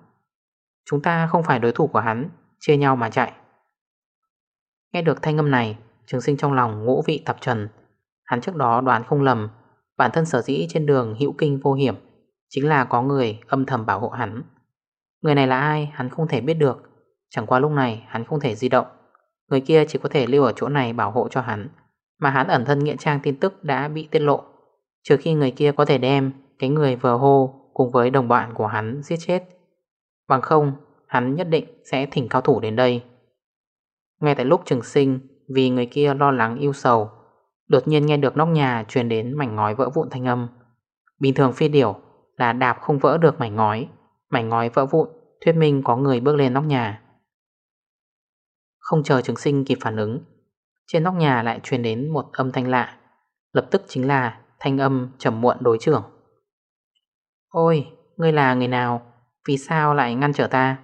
Chúng ta không phải đối thủ của hắn, Chia nhau mà chạy. Nghe được thanh âm này, Trường sinh trong lòng ngũ vị tập trần. Hắn trước đó đoán không lầm, Bản thân sở dĩ trên đường hữu kinh vô hiểm Chính là có người âm thầm bảo hộ hắn. Người này là ai, hắn không thể biết được. Chẳng qua lúc này, hắn không thể di động. Người kia chỉ có thể lưu ở chỗ này bảo hộ cho hắn, Mà hắn ẩn thân nghĩa trang tin tức đã bị tiết lộ. Trừ khi người kia có thể đem Cái người vừa hô cùng với đồng bạn của hắn giết chết. Bằng không, Hắn nhất định sẽ thỉnh cao thủ đến đây. Ngay tại lúc trường sinh, Vì người kia lo lắng yêu sầu, Đột nhiên nghe được nóc nhà truyền đến mảnh ngói vỡ vụn thanh âm. Bình thường phi điểu là đạp không vỡ được mảnh ngói Mảnh ngói vỡ vụn, Thuyết minh có người bước lên nóc nhà. Không chờ trường sinh kịp phản ứng. Trên nóc nhà lại truyền đến một âm thanh lạ. Lập tức chính là thanh âm trầm muộn đối trưởng. Ôi, ngươi là người nào? Vì sao lại ngăn trở ta?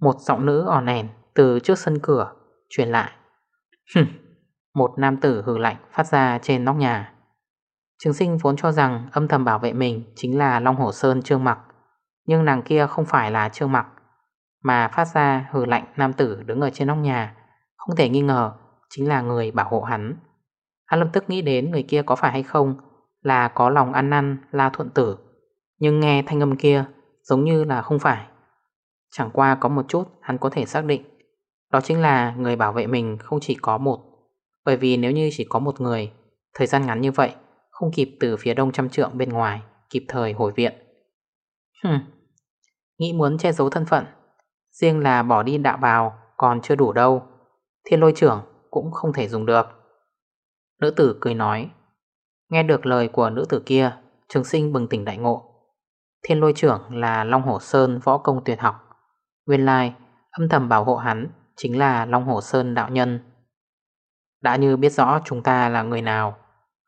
Một giọng nữ ỏn ẻn từ trước sân cửa truyền lại. Hừm. Một nam tử hử lạnh phát ra trên nóc nhà. Trường sinh vốn cho rằng âm thầm bảo vệ mình Chính là Long Hổ Sơn Trương Mặc Nhưng nàng kia không phải là Trương Mặc. Mà phát ra hử lạnh nam tử đứng ở trên nóc nhà. Không thể nghi ngờ, Chính là người bảo hộ hắn. Hắn lập tức nghĩ đến người kia có phải hay không, Là có lòng ăn năn, La Thuận Tử. Nhưng nghe thanh âm kia, Giống như là không phải. Chẳng qua có một chút hắn có thể xác định, Đó chính là người bảo vệ mình không chỉ có một. Bởi vì nếu như chỉ có một người, Thời gian ngắn như vậy, Không kịp từ phía đông trăm trượng bên ngoài, Kịp thời hồi viện. Hừm, Nghĩ muốn che giấu thân phận Riêng là bỏ đi đạo bào Còn chưa đủ đâu Thiên lôi trưởng cũng không thể dùng được. Nữ tử cười nói Nghe được lời của nữ tử kia Trường sinh bừng tỉnh đại ngộ. Thiên lôi trưởng là Long Hổ Sơn võ công tuyệt học Nguyên lai âm thầm bảo hộ hắn Chính là Long Hổ Sơn đạo nhân. Đã như biết rõ chúng ta là người nào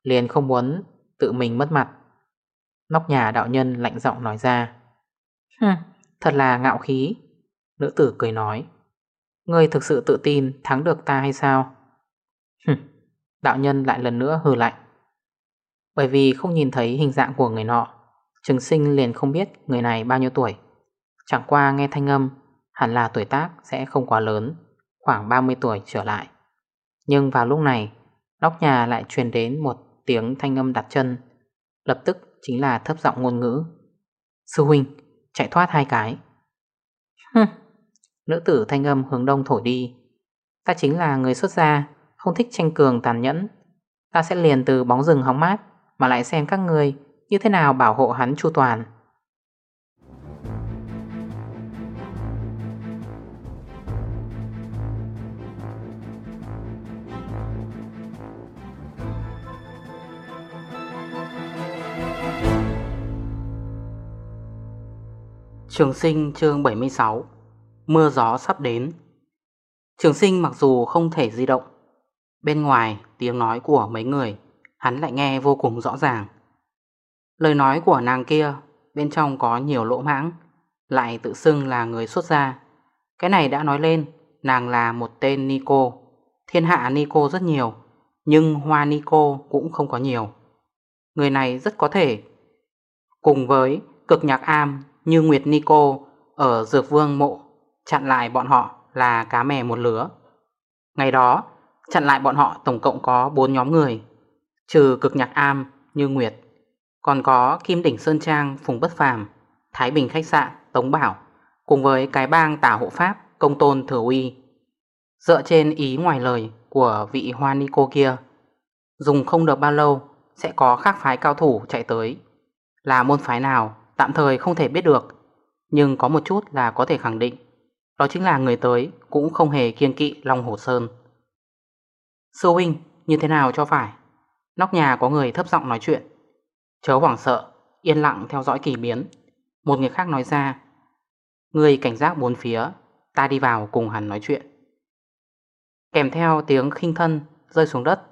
Liền không muốn tự mình mất mặt. Nóc nhà đạo nhân lạnh giọng nói ra thật là ngạo khí Nữ tử cười nói Ngươi thực sự tự tin thắng được ta hay sao? Hừm, đạo nhân lại lần nữa hừ lạnh. Bởi vì không nhìn thấy hình dạng của người nọ Trừng sinh liền không biết người này bao nhiêu tuổi. Chẳng qua nghe thanh âm Hẳn là tuổi tác sẽ không quá lớn Khoảng 30 tuổi trở lại. Nhưng vào lúc này Nóc nhà lại truyền đến một tiếng thanh âm đặt chân Lập tức chính là thấp giọng ngôn ngữ. Sư huynh chạy thoát hai cái. Hừm. Nữ tử thanh âm hướng đông thổi đi. Ta chính là người xuất gia, Không thích tranh cường tàn nhẫn. Ta sẽ liền từ bóng rừng hóng mát, Mà lại xem các người như thế nào bảo hộ hắn chu toàn. Trường sinh chương 76 Mưa gió sắp đến. Trường sinh mặc dù không thể di động, Bên ngoài tiếng nói của mấy người, Hắn lại nghe vô cùng rõ ràng. Lời nói của nàng kia, Bên trong có nhiều lỗ mãng, Lại tự xưng là người xuất gia. Cái này đã nói lên, Nàng là một tên Nico Thiên hạ Nico rất nhiều, Nhưng hoa Nico cũng không có nhiều. Người này rất có thể, Cùng với cực nhạc am như Nguyệt Nico ở Dược Vương Mộ chặn lại bọn họ là cá mè một lứa. Ngày đó, chặn lại bọn họ tổng cộng có 4 nhóm người, trừ cực nhạc am như Nguyệt, còn có Kim Đỉnh Sơn Trang Phùng Bất Phàm, Thái Bình Khách Sạn Tống Bảo, cùng với cái bang tả hộ pháp công tôn thừa uy. Dựa trên ý ngoài lời của vị Hoa Nico kia, dùng không được bao lâu sẽ có khác phái cao thủ chạy tới. Là môn phái nào Tạm thời không thể biết được Nhưng có một chút là có thể khẳng định đó chính là người tới Cũng không hề kiêng kỵ Long Hồ Sơn. Sư huynh như thế nào cho phải? Nóc nhà có người thấp giọng nói chuyện. Chớ hoảng sợ Yên lặng theo dõi kỳ biến. Một người khác nói ra Người cảnh giác bốn phía Ta đi vào cùng hắn nói chuyện. Kèm theo tiếng khinh thân Rơi xuống đất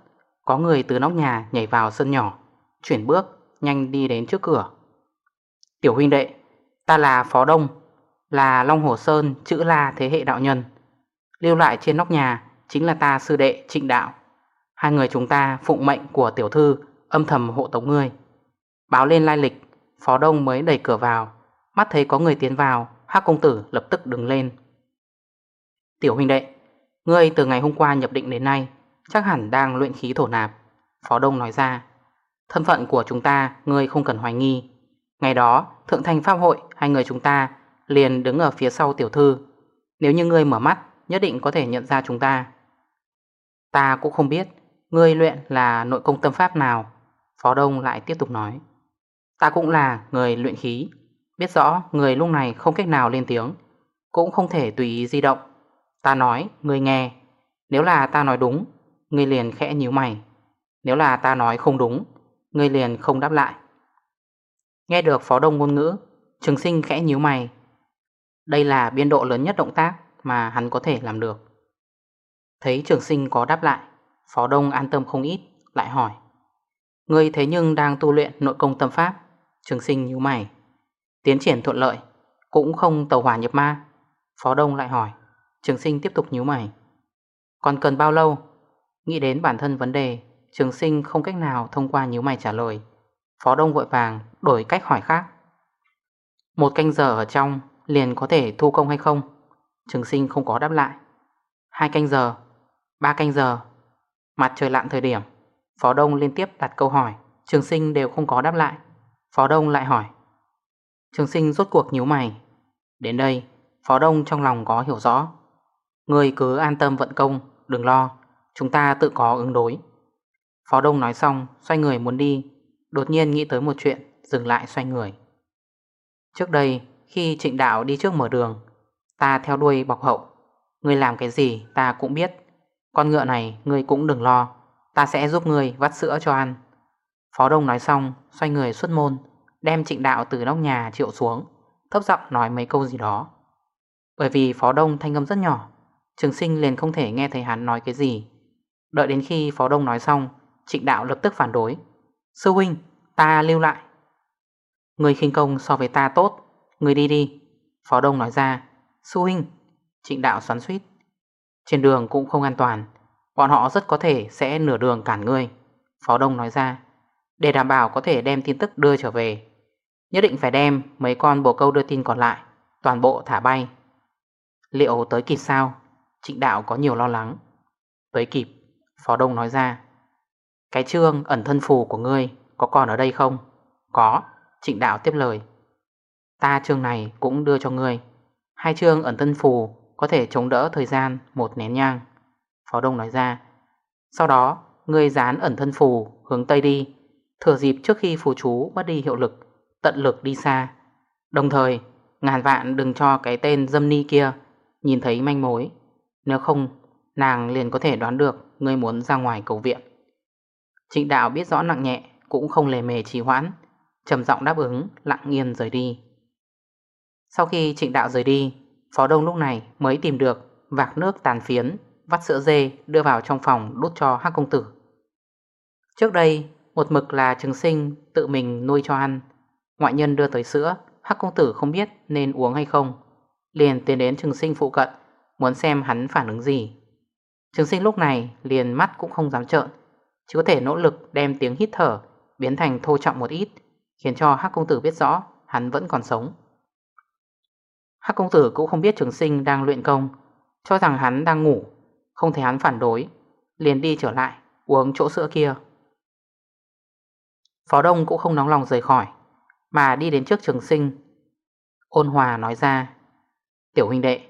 Có người từ nóc nhà nhảy vào sân nhỏ Chuyển bước nhanh đi đến trước cửa. Tiểu huynh đệ, ta là Phó Đông, là Long Hồ Sơn chữ la thế hệ đạo nhân. Lưu lại trên nóc nhà chính là ta sư đệ trịnh đạo. Hai người chúng ta phụng mệnh của tiểu thư âm thầm hộ tống ngươi. Báo lên lai lịch, Phó Đông mới đẩy cửa vào. Mắt thấy có người tiến vào, Hắc công tử lập tức đứng lên. Tiểu huynh đệ, ngươi từ ngày hôm qua nhập định đến nay chắc hẳn đang luyện khí thổ nạp. Phó Đông nói ra, thân phận của chúng ta ngươi không cần hoài nghi. Ngày đó, Thượng Thành Pháp hội, hai người chúng ta liền đứng ở phía sau tiểu thư. Nếu như ngươi mở mắt, nhất định có thể nhận ra chúng ta. Ta cũng không biết, ngươi luyện là nội công tâm pháp nào. Phó Đông lại tiếp tục nói. Ta cũng là người luyện khí, biết rõ người lúc này không cách nào lên tiếng, cũng không thể tùy ý di động. Ta nói, ngươi nghe, nếu là ta nói đúng, ngươi liền khẽ nhíu mày. Nếu là ta nói không đúng, ngươi liền không đáp lại. Nghe được phó đông ngôn ngữ Trường sinh khẽ nhíu mày đây là biên độ lớn nhất động tác Mà hắn có thể làm được. Thấy trường sinh có đáp lại, Phó đông an tâm không ít, Lại hỏi, Ngươi thế nhưng đang tu luyện nội công tâm pháp? Trường sinh nhíu mày. Tiến triển thuận lợi, Cũng không tàu hỏa nhập ma. Phó đông lại hỏi. Trường sinh tiếp tục nhíu mày. Còn cần bao lâu? Nghĩ đến bản thân vấn đề, Trường sinh không cách nào thông qua nhíu mày trả lời. Phó Đông vội vàng đổi cách hỏi khác. Một canh giờ ở trong liền có thể thu công hay không? Trường sinh không có đáp lại. Hai canh giờ, Ba canh giờ. Mặt trời lặn thời điểm, Phó Đông liên tiếp đặt câu hỏi, Trường sinh đều không có đáp lại. Phó Đông lại hỏi. Trường sinh rốt cuộc nhíu mày. Đến đây, Phó Đông trong lòng có hiểu rõ. Người cứ an tâm vận công, Đừng lo, Chúng ta tự có ứng đối. Phó Đông nói xong, Xoay người muốn đi. Đột nhiên nghĩ tới một chuyện, Dừng lại xoay người. Trước đây khi trịnh đạo đi trước mở đường, Ta theo đuôi bọc hậu. Ngươi làm cái gì ta cũng biết. Con ngựa này ngươi cũng đừng lo, Ta sẽ giúp ngươi vắt sữa cho ăn. Phó Đông nói xong, Xoay người xuất môn, Đem trịnh đạo từ nóc nhà triệu xuống, Thấp giọng nói mấy câu gì đó. Bởi vì Phó Đông thanh âm rất nhỏ, Trường sinh liền không thể nghe thấy hắn nói cái gì. Đợi đến khi Phó Đông nói xong, Trịnh đạo lập tức phản đối. Sư huynh, ta lưu lại. Người khinh công so với ta tốt. Người đi đi. Phó Đông nói ra. Sư huynh Trịnh đạo xoắn suýt. Trên đường cũng không an toàn. Bọn họ rất có thể sẽ nửa đường cản ngươi. Phó Đông nói ra. Để đảm bảo có thể đem tin tức đưa trở về Nhất định phải đem mấy con bồ câu đưa tin còn lại Toàn bộ thả bay. Liệu tới kịp sao? Trịnh đạo có nhiều lo lắng. Tới kịp Phó Đông nói ra. Cái chương ẩn thân phù của ngươi có còn ở đây không? Có, trịnh đạo tiếp lời. Ta chương này cũng đưa cho ngươi. Hai chương ẩn tân phù có thể chống đỡ thời gian một nén nhang. Phó Đông nói ra. Sau đó, ngươi dán ẩn thân phù hướng Tây đi. Thừa dịp trước khi phù chú mất đi hiệu lực, tận lực đi xa. Đồng thời, ngàn vạn đừng cho cái tên dâm ni kia nhìn thấy manh mối. Nếu không, nàng liền có thể đoán được ngươi muốn ra ngoài cầu viện. Trịnh đạo biết rõ nặng nhẹ, cũng không lề mề trì hoãn, trầm giọng đáp ứng, lặng yên rời đi. Sau khi trịnh đạo rời đi, Phó Đông lúc này mới tìm được vạc nước tàn phiến, vắt sữa dê đưa vào trong phòng đút cho hắc công tử. Trước đây, một mực là trứng sinh tự mình nuôi cho ăn. Ngoại nhân đưa tới sữa, hắc công tử không biết nên uống hay không. Liền tiến đến trứng sinh phụ cận, muốn xem hắn phản ứng gì. Trứng sinh lúc này liền mắt cũng không dám trợn, chỉ có thể nỗ lực đem tiếng hít thở biến thành thô trọng một ít, khiến cho hắc công tử biết rõ hắn vẫn còn sống. Hắc công tử cũng không biết trường sinh đang luyện công, Cho rằng hắn đang ngủ, Không thấy hắn phản đối, Liền đi trở lại, uống chỗ sữa kia. Phó Đông cũng không nóng lòng rời khỏi, Mà đi đến trước trường sinh. Ôn hòa nói ra, Tiểu huynh đệ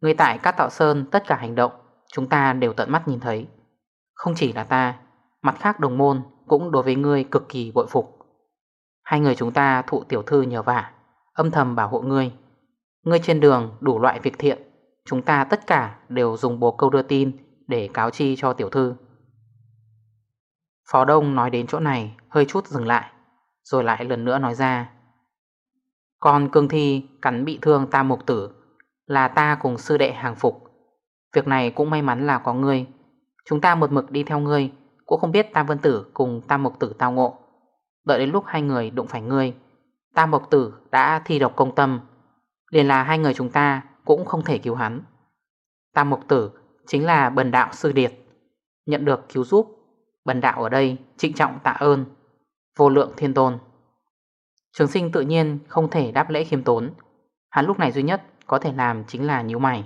Người tại các tạo sơn tất cả hành động, Chúng ta đều tận mắt nhìn thấy. Không chỉ là ta, Mặt khác đồng môn cũng đối với ngươi cực kỳ bội phục. Hai người chúng ta thụ tiểu thư nhờ vả, Âm thầm bảo hộ ngươi. Ngươi trên đường đủ loại việc thiện, Chúng ta tất cả đều dùng bồ câu đưa tin Để cáo chi cho tiểu thư. Phó Đông nói đến chỗ này, Hơi chút dừng lại, Rồi lại lần nữa nói ra. Con cương thi cắn bị thương tam mục tử, Là ta cùng sư đệ hàng phục. Việc này cũng may mắn là có ngươi. Chúng ta một mực đi theo ngươi, Cũng không biết Tam Vân Tử cùng Tam Mộc Tử tao ngộ. Đợi đến lúc hai người đụng phải ngươi Tam Mộc Tử đã thi độc công tâm Liền là hai người chúng ta cũng không thể cứu hắn. Tam Mộc Tử chính là bần đạo sư điệt, Nhận được cứu giúp. Bần đạo ở đây trịnh trọng tạ ơn, Vô lượng thiên tôn. Trường sinh tự nhiên không thể đáp lễ khiêm tốn. Hắn lúc này duy nhất có thể làm chính là nhíu mày.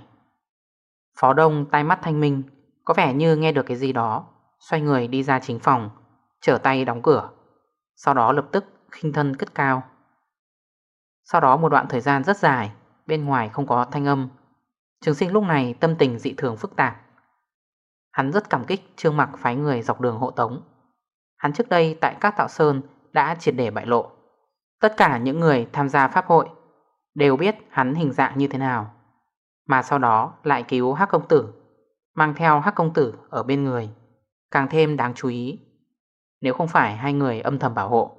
Phó Đông tay mắt thanh minh, Có vẻ như nghe được cái gì đó, Xoay người đi ra chính phòng, Trở tay đóng cửa. Sau đó lập tức khinh thân cất cao sau đó một đoạn thời gian rất dài, Bên ngoài không có thanh âm. Trường sinh lúc này tâm tình dị thường phức tạp. Hắn rất cảm kích Trương mặc phái người dọc đường hộ tống. Hắn trước đây tại các tạo sơn Đã triệt để bại lộ. Tất cả những người tham gia pháp hội Đều biết hắn hình dạng như thế nào, Mà sau đó lại cứu Hắc Công Tử, Mang theo Hắc Công Tử ở bên người. Càng thêm đáng chú ý, Nếu không phải hai người âm thầm bảo hộ,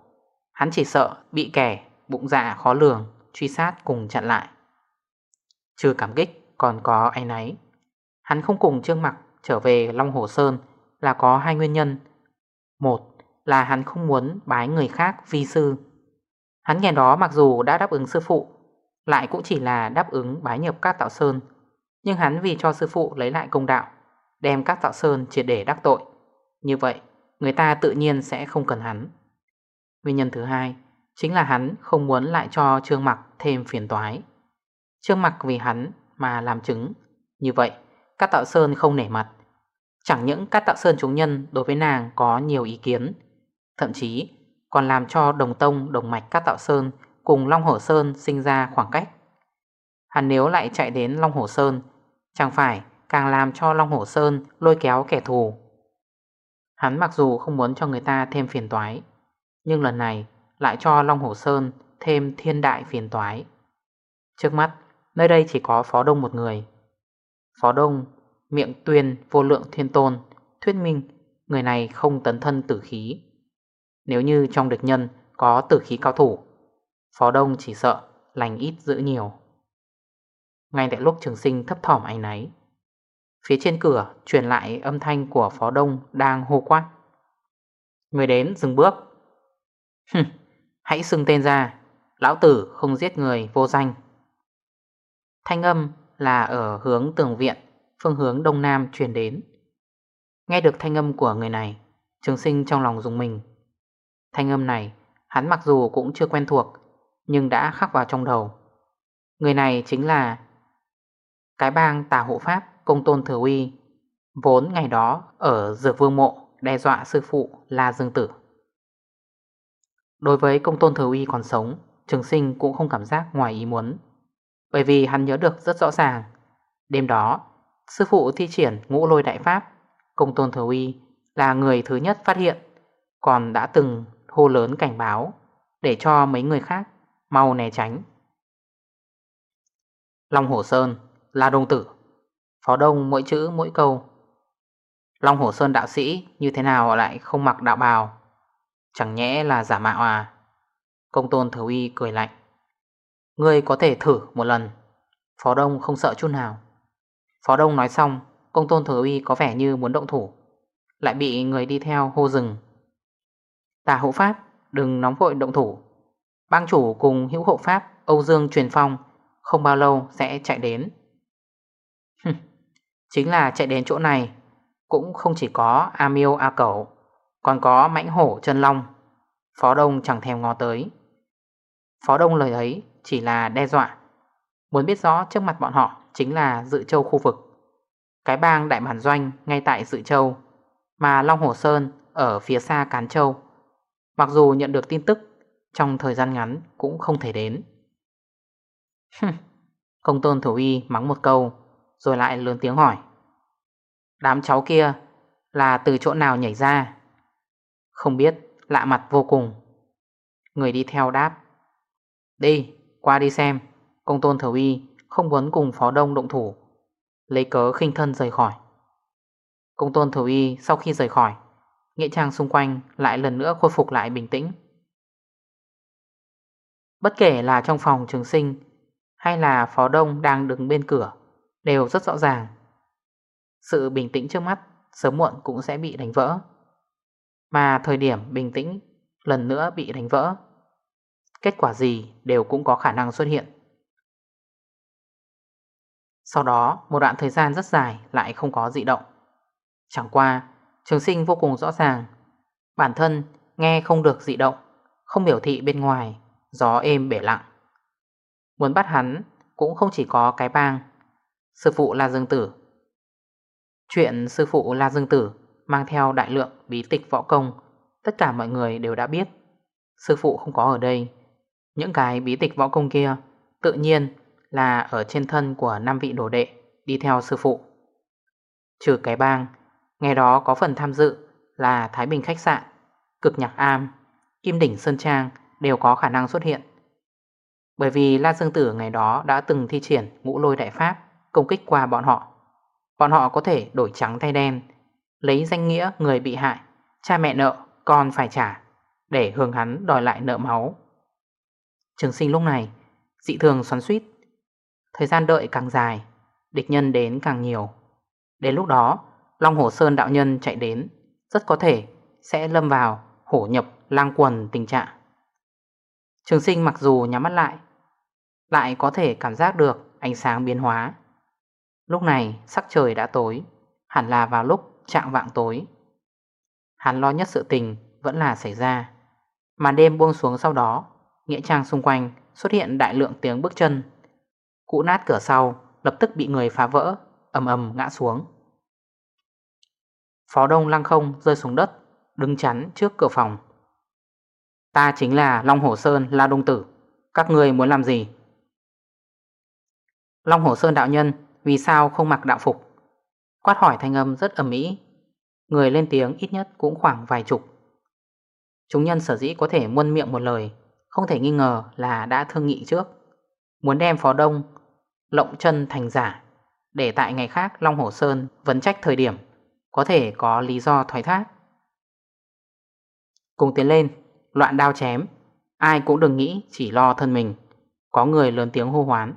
Hắn chỉ sợ bị kẻ bụng dạ khó lường, truy sát cùng chặn lại. Trừ cảm kích còn có ai nấy. Hắn không cùng Trương Mặc trở về Long Hồ Sơn là có hai nguyên nhân. Một là hắn không muốn bái người khác vi sư. Hắn nghe đó mặc dù đã đáp ứng sư phụ, lại cũng chỉ là đáp ứng bái nhập các tạo sơn. Nhưng hắn vì cho sư phụ lấy lại công đạo, đem các tạo sơn triệt để đắc tội. Như vậy, người ta tự nhiên sẽ không cần hắn. Nguyên nhân thứ hai Chính là hắn không muốn lại cho Trương Mặc thêm phiền toái. Trương Mặc vì hắn mà làm chứng. Như vậy Các tạo sơn không nể mặt. Chẳng những các tạo sơn chúng nhân đối với nàng có nhiều ý kiến, Thậm chí còn làm cho đồng tông, đồng mạch các tạo sơn Cùng Long Hổ Sơn sinh ra khoảng cách. Hắn nếu lại chạy đến Long Hổ Sơn, Chẳng phải càng làm cho Long Hổ Sơn lôi kéo kẻ thù? Hắn mặc dù không muốn cho người ta thêm phiền toái, Nhưng lần này lại cho Long Hổ Sơn thêm thiên đại phiền toái. Trước mắt, nơi đây chỉ có Phó Đông một người. Phó Đông, miệng tuyên vô lượng thiên tôn, thuyết minh người này không tấn thân tử khí. Nếu như trong địch nhân có tử khí cao thủ, Phó Đông chỉ sợ lành ít giữ nhiều. Ngay tại lúc trường sinh thấp thỏm anh náy, phía trên cửa truyền lại âm thanh của Phó Đông đang hô quát. Người đến dừng bước. Hừm, Hãy xưng tên ra. Lão tử không giết người vô danh. Thanh âm là ở hướng tường viện, Phương hướng đông nam truyền đến. Nghe được thanh âm của người này, Trường sinh trong lòng dùng mình. Thanh âm này, Hắn mặc dù cũng chưa quen thuộc, Nhưng đã khắc vào trong đầu. Người này chính là Cái bang tà hộ pháp Công tôn thừa uy, Vốn ngày đó ở Dược Vương Mộ, Đe dọa sư phụ là Dương Tử. Đối với công tôn thừa uy còn sống, Trường sinh cũng không cảm giác ngoài ý muốn. Bởi vì hắn nhớ được rất rõ ràng, Đêm đó, Sư phụ thi triển ngũ lôi đại pháp, Công tôn thừa uy là người thứ nhất phát hiện, Còn đã từng hô lớn cảnh báo Để cho mấy người khác mau né tránh. Long Hổ Sơn là đông tử, Phó Đông mỗi chữ mỗi câu. Long Hổ Sơn đạo sĩ như thế nào lại không mặc đạo bào? Chẳng nhẽ là giả mạo à? Công tôn thử uy cười lạnh. Ngươi có thể thử một lần. Phó Đông không sợ chút nào. Phó Đông nói xong, Công tôn thử uy có vẻ như muốn động thủ. Lại bị người đi theo hô rừng Tà hộ pháp, Đừng nóng vội động thủ. Bang chủ cùng hữu hộ pháp, Âu Dương truyền phong, Không bao lâu sẽ chạy đến. Chính là chạy đến chỗ này, Cũng không chỉ có A miêu A cẩu. Còn có mãnh hổ chân long, Phó Đông chẳng thèm ngó tới. Phó Đông lời ấy chỉ là đe dọa. Muốn biết rõ trước mặt bọn họ Chính là dự châu khu vực. Cái bang Đại Bản Doanh ngay tại dự châu, Mà Long Hồ Sơn Ở phía xa Cán Châu. Mặc dù nhận được tin tức, Trong thời gian ngắn cũng không thể đến. Công tôn thủ y mắng một câu, Rồi lại lớn tiếng hỏi. Đám cháu kia Là từ chỗ nào nhảy ra? Không biết, Lạ mặt vô cùng. Người đi theo đáp. Đi, qua đi xem. Công tôn thử uy không muốn cùng phó đông động thủ. Lấy cớ khinh thân rời khỏi. Công tôn thử uy sau khi rời khỏi, Nghĩa trang xung quanh lại lần nữa khôi phục lại bình tĩnh. Bất kể là trong phòng trường sinh Hay là phó đông đang đứng bên cửa, Đều rất rõ ràng. Sự bình tĩnh trước mắt Sớm muộn cũng sẽ bị đánh vỡ. Mà thời điểm bình tĩnh Lần nữa bị đánh vỡ, Kết quả gì đều cũng có khả năng xuất hiện. Sau đó, một đoạn thời gian rất dài lại không có dị động. Chẳng qua, Trường sinh vô cùng rõ ràng, Bản thân nghe không được dị động, Không biểu thị bên ngoài, Gió êm bể lặng. Muốn bắt hắn cũng không chỉ có cái bang, Sư phụ là Dương Tử. Chuyện sư phụ là Dương Tử Mang theo đại lượng bí tịch võ công Tất cả mọi người đều đã biết Sư phụ không có ở đây Những cái bí tịch võ công kia Tự nhiên là ở trên thân của năm vị đồ đệ Đi theo sư phụ Trừ cái bang Ngày đó có phần tham dự là Thái Bình Khách Sạn, Cực Nhạc Am, Kim Đỉnh Sơn Trang đều có khả năng xuất hiện. Bởi vì La Dương Tử ngày đó đã từng thi triển ngũ lôi đại pháp công kích qua bọn họ. Bọn họ có thể đổi trắng thay đen, lấy danh nghĩa người bị hại, cha mẹ nợ, con phải trả, để hưởng hắn đòi lại nợ máu. Trường sinh lúc này, dị thường xoắn suýt. Thời gian đợi càng dài, địch nhân đến càng nhiều. Đến lúc đó, Long hồ Sơn đạo nhân chạy đến Rất có thể sẽ lâm vào hổ nhập lang quần tình trạng Trường sinh mặc dù nhắm mắt lại Lại có thể cảm giác được ánh sáng biến hóa Lúc này sắc trời đã tối Hẳn là vào lúc trạng vạng tối. Hắn lo nhất sự tình vẫn là xảy ra. Mà đêm buông xuống sau đó, Nghĩa trang xung quanh xuất hiện đại lượng tiếng bước chân. Cụ nát cửa sau lập tức bị người phá vỡ, ầm ầm ngã xuống. Phó Đông lăng không rơi xuống đất, Đứng chắn trước cửa phòng. Ta chính là Long Hổ Sơn, La Đông Tử. Các người muốn làm gì? Long Hổ Sơn đạo nhân, Vì sao không mặc đạo phục? Quát hỏi thanh âm rất ẩm ĩ, Người lên tiếng ít nhất cũng khoảng vài chục. Chúng nhân sở dĩ có thể muôn miệng một lời Không thể nghi ngờ là đã thương nghị trước. Muốn đem Phó Đông Lộng chân thành giả Để tại ngày khác Long Hổ Sơn vấn trách thời điểm có thể có lý do thoái thác. Cùng tiến lên Loạn đao chém Ai cũng đừng nghĩ chỉ lo thân mình Có người lớn tiếng hô hoán.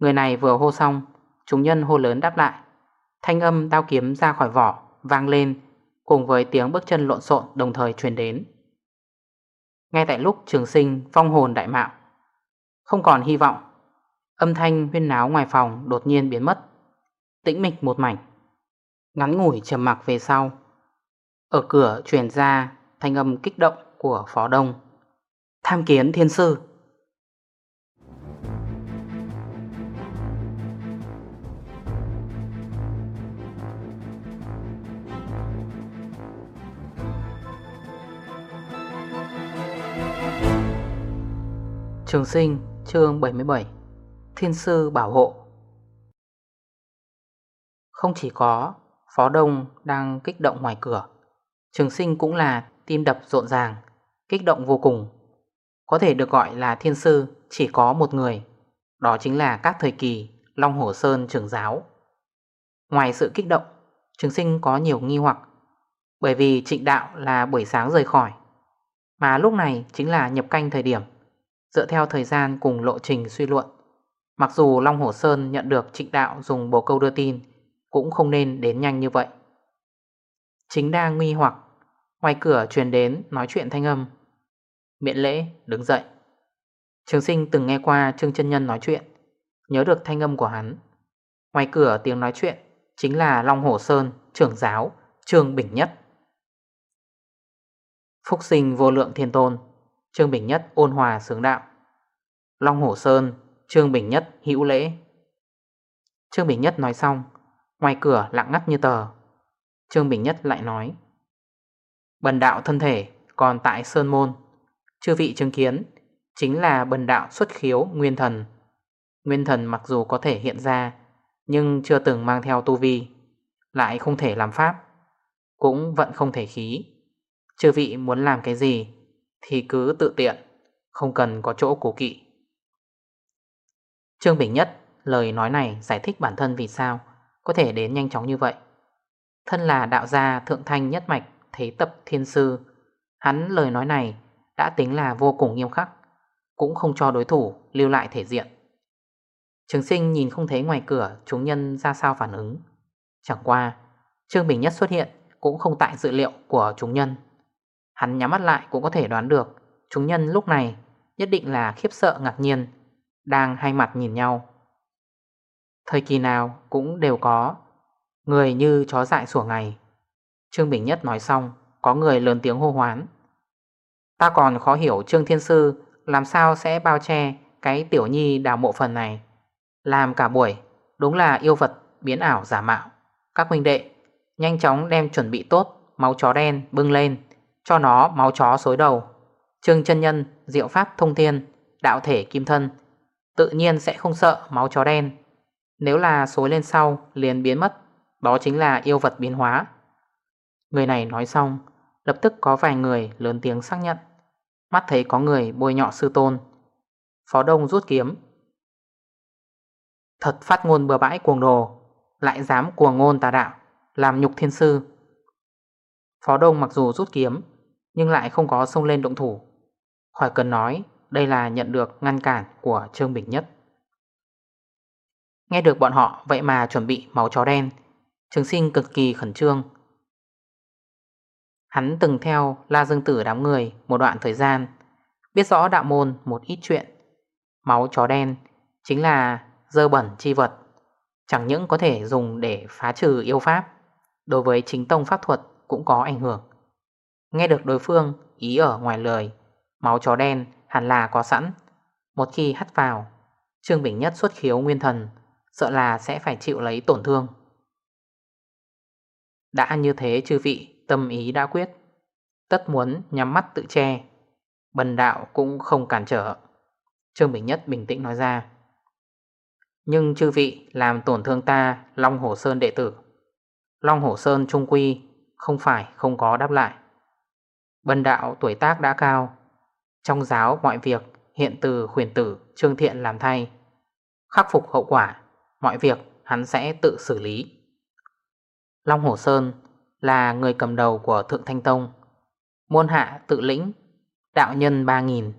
Người này vừa hô xong Chúng nhân hô lớn đáp lại. Thanh âm đao kiếm ra khỏi vỏ, Vang lên, Cùng với tiếng bước chân lộn xộn đồng thời truyền đến. Ngay tại lúc trường sinh phong hồn đại mạo, Không còn hy vọng, Âm thanh huyên náo ngoài phòng đột nhiên biến mất. Tĩnh mịch một mảnh, Ngắn ngủi trầm mặc về sau. Ở cửa truyền ra thanh âm kích động của Phó Đông. Tham kiến thiên sư! Trường sinh, chương 77 Thiên sư bảo hộ. Không chỉ có, Phó Đông đang kích động ngoài cửa. Trường sinh cũng là tim đập rộn ràng, Kích động vô cùng. Có thể được gọi là thiên sư, Chỉ có một người. Đó chính là các thời kỳ Long Hổ Sơn trưởng giáo. Ngoài sự kích động, Trường sinh có nhiều nghi hoặc, Bởi vì trịnh đạo là buổi sáng rời khỏi. Mà lúc này chính là nhập canh thời điểm. Dựa theo thời gian cùng lộ trình suy luận. Mặc dù Long Hổ Sơn nhận được trịnh đạo dùng bồ câu đưa tin, Cũng không nên đến nhanh như vậy. Chính đang nguy hoặc, Ngoài cửa truyền đến nói chuyện thanh âm. Miễn lễ, đứng dậy. Trường sinh từng nghe qua Trương chân Nhân nói chuyện, Nhớ được thanh âm của hắn. Ngoài cửa tiếng nói chuyện Chính là Long Hổ Sơn, trưởng giáo, Trương Bình Nhất. Phúc sinh vô lượng thiên tôn. Trương Bình Nhất ôn hòa sướng đạo Long Hổ Sơn, Trương Bình Nhất hữu lễ. Trương Bình Nhất nói xong, Ngoài cửa lặng ngắt như tờ. Trương Bình Nhất lại nói, Bần đạo thân thể còn tại Sơn Môn, Chư vị chứng kiến, Chính là bần đạo xuất khiếu nguyên thần. Nguyên thần mặc dù có thể hiện ra, Nhưng chưa từng mang theo tu vi, Lại không thể làm pháp, Cũng vẫn không thể khí. Chư vị muốn làm cái gì thì cứ tự tiện, Không cần có chỗ cố kỵ. Trương Bình Nhất, lời nói này giải thích bản thân vì sao Có thể đến nhanh chóng như vậy. Thân là đạo gia thượng thanh nhất mạch, Thế tập thiên sư, Hắn lời nói này đã tính là vô cùng nghiêm khắc, Cũng không cho đối thủ lưu lại thể diện. Trường sinh nhìn không thấy ngoài cửa chúng nhân ra sao phản ứng. Chẳng qua, Trương Bình Nhất xuất hiện cũng không tại dự liệu của chúng nhân. Hắn nhắm mắt lại cũng có thể đoán được, Chúng nhân lúc này nhất định là khiếp sợ ngạc nhiên, Đang hai mặt nhìn nhau. Thời kỳ nào cũng đều có Người như chó dại sủa ngày. Trương Bình Nhất nói xong, Có người lớn tiếng hô hoán. Ta còn khó hiểu Trương Thiên Sư Làm sao sẽ bao che Cái tiểu nhi đào mộ phần này. Làm cả buổi, Đúng là yêu vật biến ảo giả mạo. Các huynh đệ, Nhanh chóng đem chuẩn bị tốt, Máu chó đen bưng lên. Cho nó máu chó xối đầu. Trương chân nhân, diệu pháp thông thiên, Đạo thể kim thân, Tự nhiên sẽ không sợ máu chó đen. Nếu là xối lên sau, liền biến mất, Đó chính là yêu vật biến hóa. Người này nói xong, Lập tức có vài người lớn tiếng xác nhận. Mắt thấy có người bôi nhọ sư tôn. Phó Đông rút kiếm. Thật phát ngôn bừa bãi cuồng đồ, Lại dám cuồng ngôn tà đạo, Làm nhục thiên sư. Phó Đông mặc dù rút kiếm nhưng lại không có xông lên động thủ. Khỏi cần nói, Đây là nhận được ngăn cản của Trương Bình Nhất. Nghe được bọn họ Vậy mà chuẩn bị máu chó đen, Trường sinh cực kỳ khẩn trương. Hắn từng theo La Dương Tử đám người một đoạn thời gian, Biết rõ đạo môn một ít chuyện. Máu chó đen chính là dơ bẩn chi vật, Chẳng những có thể dùng để phá trừ yêu pháp, Đối với chính tông pháp thuật cũng có ảnh hưởng. Nghe được đối phương ý ở ngoài lời, Máu chó đen hẳn là có sẵn. Một khi hắt vào, Trương Bình Nhất xuất khiếu nguyên thần, Sợ là sẽ phải chịu lấy tổn thương. Đã như thế chư vị, Tâm ý đã quyết. Tất muốn nhắm mắt tự che, Bần đạo cũng không cản trở. Trương Bình Nhất bình tĩnh nói ra. Nhưng chư vị, làm tổn thương ta Long Hổ Sơn đệ tử. Long Hổ Sơn trung quy, Không phải không có đáp lại. Bần đạo tuổi tác đã cao. Trong giáo mọi việc, Hiện từ khuyển tử, Trương Thiện làm thay. Khắc phục hậu quả, Mọi việc hắn sẽ tự xử lý. Long Hổ Sơn là người cầm đầu của Thượng Thanh Tông. Môn hạ tự lĩnh, Đạo nhân 3.000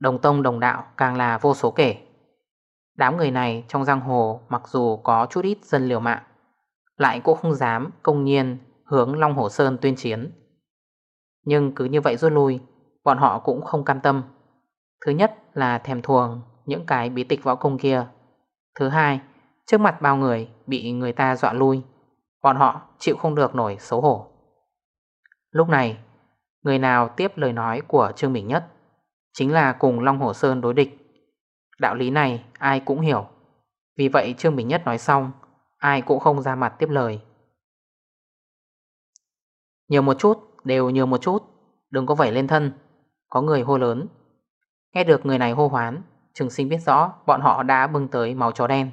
Đồng tông đồng đạo càng là vô số kể. Đám người này trong giang hồ Mặc dù có chút ít dân liều mạng, Lại cũng không dám công nhiên Hướng Long Hồ Sơn tuyên chiến. Nhưng cứ như vậy rút lui, Bọn họ cũng không cam tâm. Thứ nhất là thèm thuồng Những cái bí tịch võ công kia. Thứ hai, Trước mặt bao người bị người ta dọa lui, Bọn họ chịu không được nổi xấu hổ. Lúc này, Người nào tiếp lời nói của Trương Bình Nhất Chính là cùng Long hồ Sơn đối địch. Đạo lý này ai cũng hiểu. Vì vậy Trương Bình Nhất nói xong, Ai cũng không ra mặt tiếp lời. Nhiều một chút Đều nhiều một chút Đừng có vẩy lên thân. Có người hô lớn. Nghe được người này hô hoán Trường sinh biết rõ bọn họ đã bưng tới máu chó đen.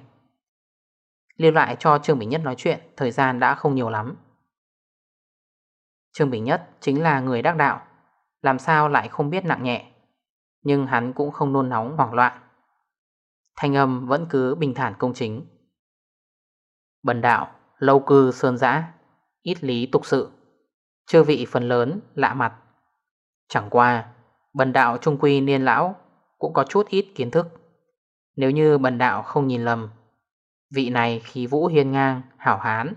Lưu lại cho Trương Bình Nhất nói chuyện Thời gian đã không nhiều lắm. Trương Bình Nhất chính là người đắc đạo Làm sao lại không biết nặng nhẹ. Nhưng hắn cũng không nôn nóng hoảng loạn. Thanh âm vẫn cứ bình thản công chính. Bần đạo, lâu cư sơn giã Ít lý tục sự. Chư vị phần lớn, lạ mặt. Chẳng qua Bần đạo trung quy niên lão Cũng có chút ít kiến thức. Nếu như bần đạo không nhìn lầm Vị này khí vũ hiên ngang, hảo hán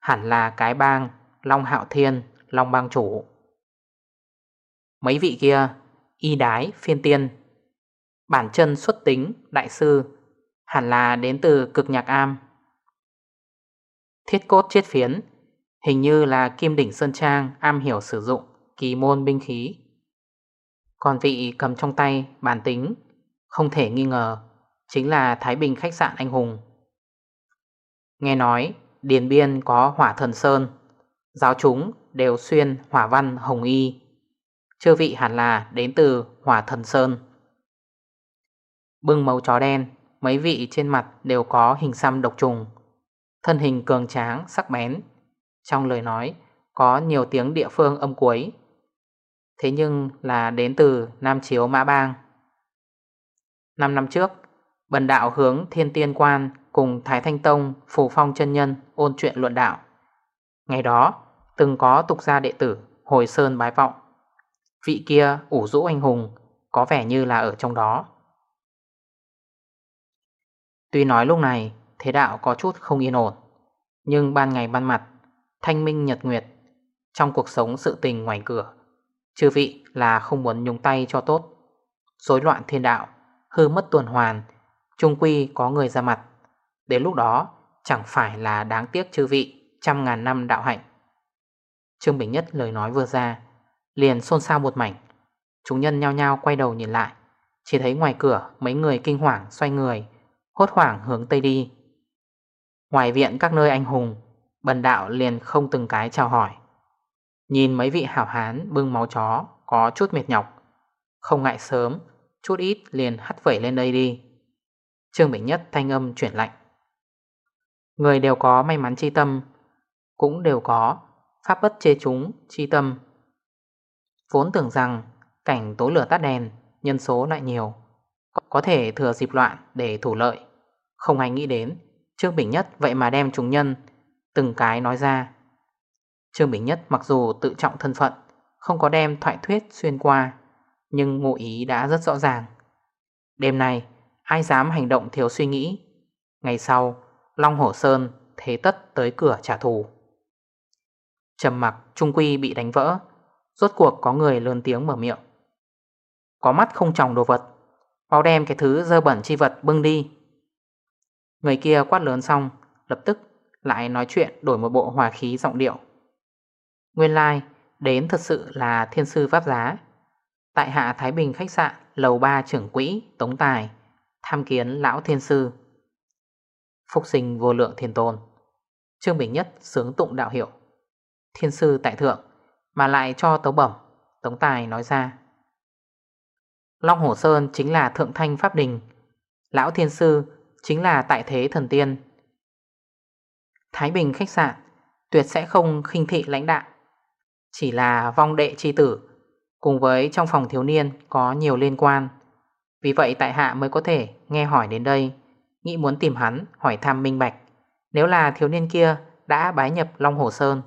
Hẳn là cái bang Long Hạo Thiên, Long bang chủ. Mấy vị kia Y đái, phiên tiên Bản chân xuất tính, đại sư Hẳn là đến từ cực nhạc am. Thiết cốt chết phiến Hình như là Kim Đỉnh Sơn Trang, am hiểu sử dụng, kỳ môn binh khí. Còn vị cầm trong tay, bản tính, Không thể nghi ngờ, Chính là Thái Bình khách sạn anh hùng. Nghe nói, Điền Biên có hỏa thần sơn, Giáo chúng đều xuyên hỏa văn hồng y. Chư vị hẳn là đến từ hỏa thần sơn. Bưng màu chó đen, Mấy vị trên mặt đều có hình xăm độc trùng, Thân hình cường tráng, sắc bén. Trong lời nói, Có nhiều tiếng địa phương âm cuối. Thế nhưng là đến từ Nam Chiếu Mã Bang. 5 năm trước, Bần đạo hướng Thiên Tiên Quan Cùng Thái Thanh Tông, Phù Phong chân Nhân ôn chuyện luận đạo. Ngày đó, từng có tục gia đệ tử Hồi Sơn bái vọng. Vị kia ủ rũ anh hùng Có vẻ như là ở trong đó. Tuy nói lúc này Thế đạo có chút không yên ổn, Nhưng ban ngày ban mặt Thanh minh nhật nguyệt. Trong cuộc sống sự tình ngoài cửa, Chư vị là không muốn nhúng tay cho tốt. Rối loạn thiên đạo, Hư mất tuần hoàn, Trung quy có người ra mặt. Đến lúc đó, chẳng phải là đáng tiếc chư vị Trăm ngàn năm đạo hạnh. Trương Bình Nhất lời nói vừa ra, Liền xôn xao một mảnh. Chúng nhân nhao nhao quay đầu nhìn lại, Chỉ thấy ngoài cửa mấy người kinh hoàng xoay người, Hốt hoảng hướng Tây đi. Ngoài viện các nơi anh hùng Bần đạo liền không từng cái chào hỏi. Nhìn mấy vị hảo hán bưng máu chó, Có chút mệt nhọc. Không ngại sớm, Chút ít liền hắt vẩy lên đây đi. Trương Bình Nhất thanh âm chuyển lạnh. Người đều có may mắn chi tâm, Cũng đều có Pháp bất chê chúng chi tâm. Vốn tưởng rằng Cảnh tối lửa tắt đèn, Nhân số lại nhiều, Có thể thừa dịp loạn để thủ lợi. Không ai nghĩ đến, Trương Bình Nhất vậy mà đem chúng nhân Từng cái nói ra. Trương Bình Nhất mặc dù tự trọng thân phận, Không có đem thoại thuyết xuyên qua, Nhưng ngụ ý đã rất rõ ràng. Đêm nay, Ai dám hành động thiếu suy nghĩ? Ngày sau, Long Hổ Sơn thế tất tới cửa trả thù. Trầm mặc, Trung Quy bị đánh vỡ. Rốt cuộc có người lớn tiếng mở miệng. Có mắt không tròng đồ vật. Bao đem cái thứ dơ bẩn chi vật bưng đi. Người kia quát lớn xong, Lập tức lại nói chuyện đổi một bộ hòa khí giọng điệu. Nguyên lai like, đến thật sự là thiên sư pháp giá. Tại hạ Thái Bình khách sạn Lầu 3 trưởng quỹ Tống Tài Tham kiến lão thiên sư. Phúc sinh vô lượng thiên tôn. Trương Bình Nhất sướng tụng đạo hiệu. Thiên sư tại thượng Mà lại cho tấu bẩm Tống Tài nói ra. Long Hổ Sơn chính là thượng thanh pháp đình. Lão thiên sư chính là tại thế thần tiên. Thái Bình khách sạn, Tuyệt sẽ không khinh thị lãnh đạo. Chỉ là vong đệ chi tử, Cùng với trong phòng thiếu niên có nhiều liên quan. Vì vậy tại hạ mới có thể nghe hỏi đến đây, Nghĩ muốn tìm hắn, hỏi thăm minh bạch. Nếu là thiếu niên kia đã bái nhập Long Hồ Sơn,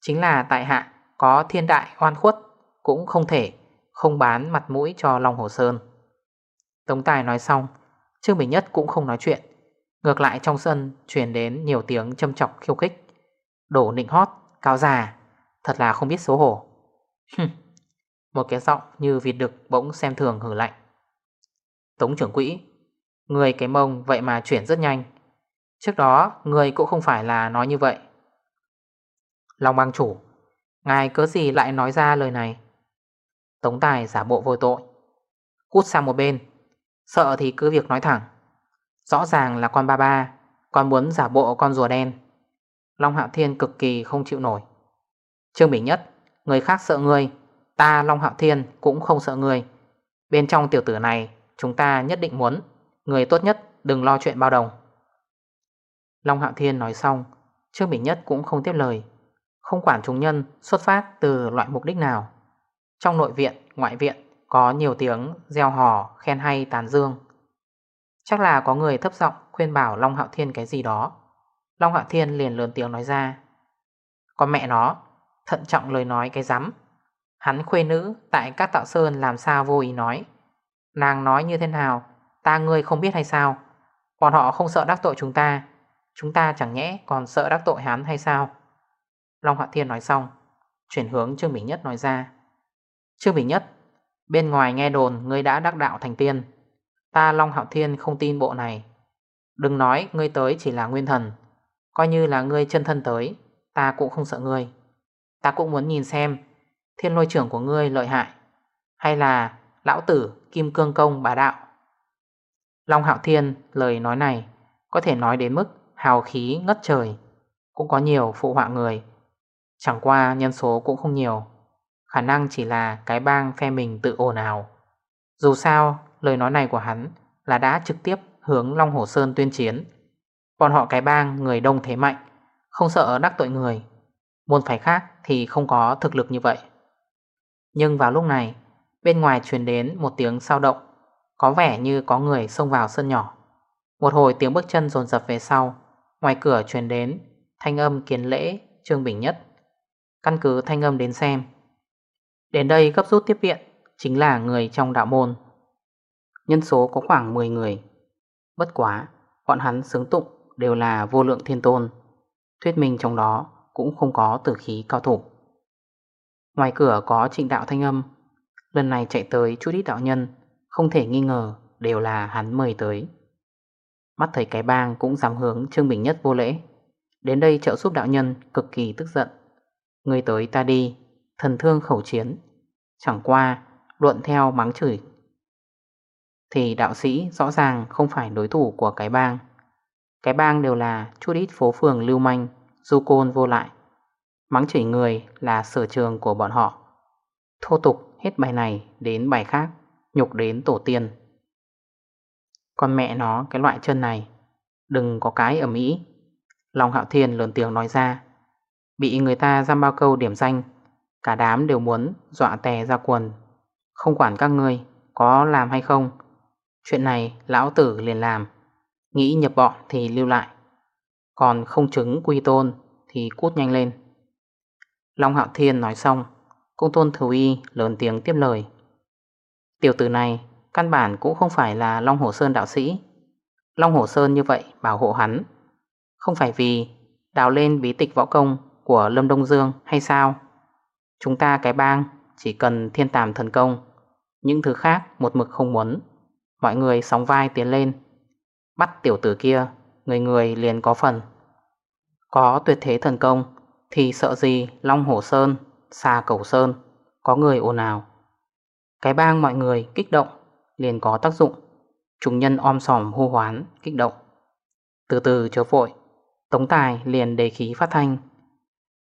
Chính là tại hạ có thiên đại oan khuất, Cũng không thể không bán mặt mũi cho Long Hồ Sơn. Tống Tài nói xong, Trương Bình Nhất cũng không nói chuyện. Ngược lại trong sân truyền đến nhiều tiếng châm chọc khiêu khích. Đổ nịnh hót, cao già. Thật là không biết xấu hổ. Một cái giọng như vịt đực bỗng xem thường hử lạnh. Tống trưởng quỹ Người cái mông vậy mà chuyển rất nhanh. Trước đó người cũng không phải là nói như vậy. Long bang chủ Ngài cớ gì lại nói ra lời này? Tống tài giả bộ vô tội. Cút sang một bên Sợ thì cứ việc nói thẳng. Rõ ràng là con ba ba con muốn giả bộ con rùa đen. Long Hạo Thiên cực kỳ không chịu nổi. Trương Bình Nhất Người khác sợ người Ta Long Hạo Thiên cũng không sợ người Bên trong tiểu tử này Chúng ta nhất định muốn. Người tốt nhất đừng lo chuyện bao đồng. Long Hạo Thiên nói xong Trương Bình Nhất cũng không tiếp lời. Không quản chúng nhân xuất phát từ loại mục đích nào. Trong nội viện, ngoại viện Có nhiều tiếng gieo hò, khen hay, tán dương. Chắc là có người thấp giọng khuyên bảo Long Hạo Thiên cái gì đó. Long Hạo Thiên liền lớn tiếng nói ra. Còn mẹ nó, Thận trọng lời nói cái rắm. Hắn khuê nữ tại các tạo sơn làm sao vô ý nói. Nàng nói như thế nào, Ta ngươi không biết hay sao? Bọn họ không sợ đắc tội chúng ta. Chúng ta chẳng nhẽ còn sợ đắc tội hắn hay sao? Long Hạo Thiên nói xong, Chuyển hướng Trương Bình Nhất nói ra. Trương Bình Nhất, Bên ngoài nghe đồn ngươi đã đắc đạo thành tiên. Ta Long Hạo Thiên không tin bộ này. Đừng nói ngươi tới chỉ là nguyên thần, Coi như là ngươi chân thân tới, Ta cũng không sợ ngươi. Ta cũng muốn nhìn xem Thiên lôi trưởng của ngươi lợi hại, Hay là lão tử kim cương công bá đạo. Long Hạo Thiên lời nói này Có thể nói đến mức hào khí ngất trời, Cũng có nhiều phụ họa người. Chẳng qua nhân số cũng không nhiều, Khả năng chỉ là cái bang phe mình tự ồn ào. Dù sao lời nói này của hắn Là đã trực tiếp hướng Long Hồ Sơn tuyên chiến. Bọn họ cái bang người đông thế mạnh, Không sợ đắc tội người. Môn phải khác thì không có thực lực như vậy. Nhưng vào lúc này, Bên ngoài truyền đến một tiếng sao động, Có vẻ như có người xông vào sân nhỏ. Một hồi tiếng bước chân dồn dập về sau, Ngoài cửa truyền đến Thanh âm kiến lễ Trương Bình Nhất. Căn cứ thanh âm đến xem, Đến đây gấp rút tiếp viện Chính là người trong đạo môn. Nhân số có khoảng 10 người. Bất quá, Bọn hắn xứng tụng đều là vô lượng thiên tôn. Thuyết minh trong đó Cũng không có tử khí cao thủ. Ngoài cửa có trịnh đạo thanh âm. Lần này chạy tới chút ít đạo nhân, Không thể nghi ngờ đều là hắn mời tới. Mắt thấy cái bang cũng dám hướng Trương Bình Nhất vô lễ. Đến đây trợ giúp đạo nhân cực kỳ tức giận. Người tới ta đi, Thần thương khẩu chiến. Chẳng qua, luận theo mắng chửi thì đạo sĩ rõ ràng không phải đối thủ của cái bang. Cái bang đều là chút ít phố phường lưu manh Du côn vô lại. Mắng chửi người là sở trường của bọn họ. Thô tục Hết bài này đến bài khác, Nhục đến tổ tiên. Con mẹ nó, cái loại chân này, Đừng có cái ở Mỹ Long Hạo Thiên lớn tiếng nói ra, Bị người ta giam bao câu điểm danh, Cả đám đều muốn dọa tè ra quần. Không quản các ngươi Có làm hay không Chuyện này lão tử liền làm. Nghĩ nhập bọn thì lưu lại. Còn không chứng quy tôn Thì cút nhanh lên. Long Hạo Thiên nói xong Công tôn thử y lớn tiếng tiếp lời. Tiểu tử này Căn bản cũng không phải là Long Hồ Sơn đạo sĩ. Long Hồ Sơn như vậy bảo hộ hắn. Không phải vì Đào lên bí tịch võ công Của Lâm Đông Dương hay sao? Chúng ta cái bang Chỉ cần thiên tàm thần công, Những thứ khác một mực không muốn. Mọi người sóng vai tiến lên. Bắt tiểu tử kia, Người người liền có phần. Có tuyệt thế thần công, Thì sợ gì Long Hồ Sơn xa cầu sơn, Có người ồn ào. Cái bang mọi người kích động, Liền có tác dụng. Chúng nhân om sòm hô hoán, kích động. Từ từ chớ vội, Tống tài liền đề khí phát thanh.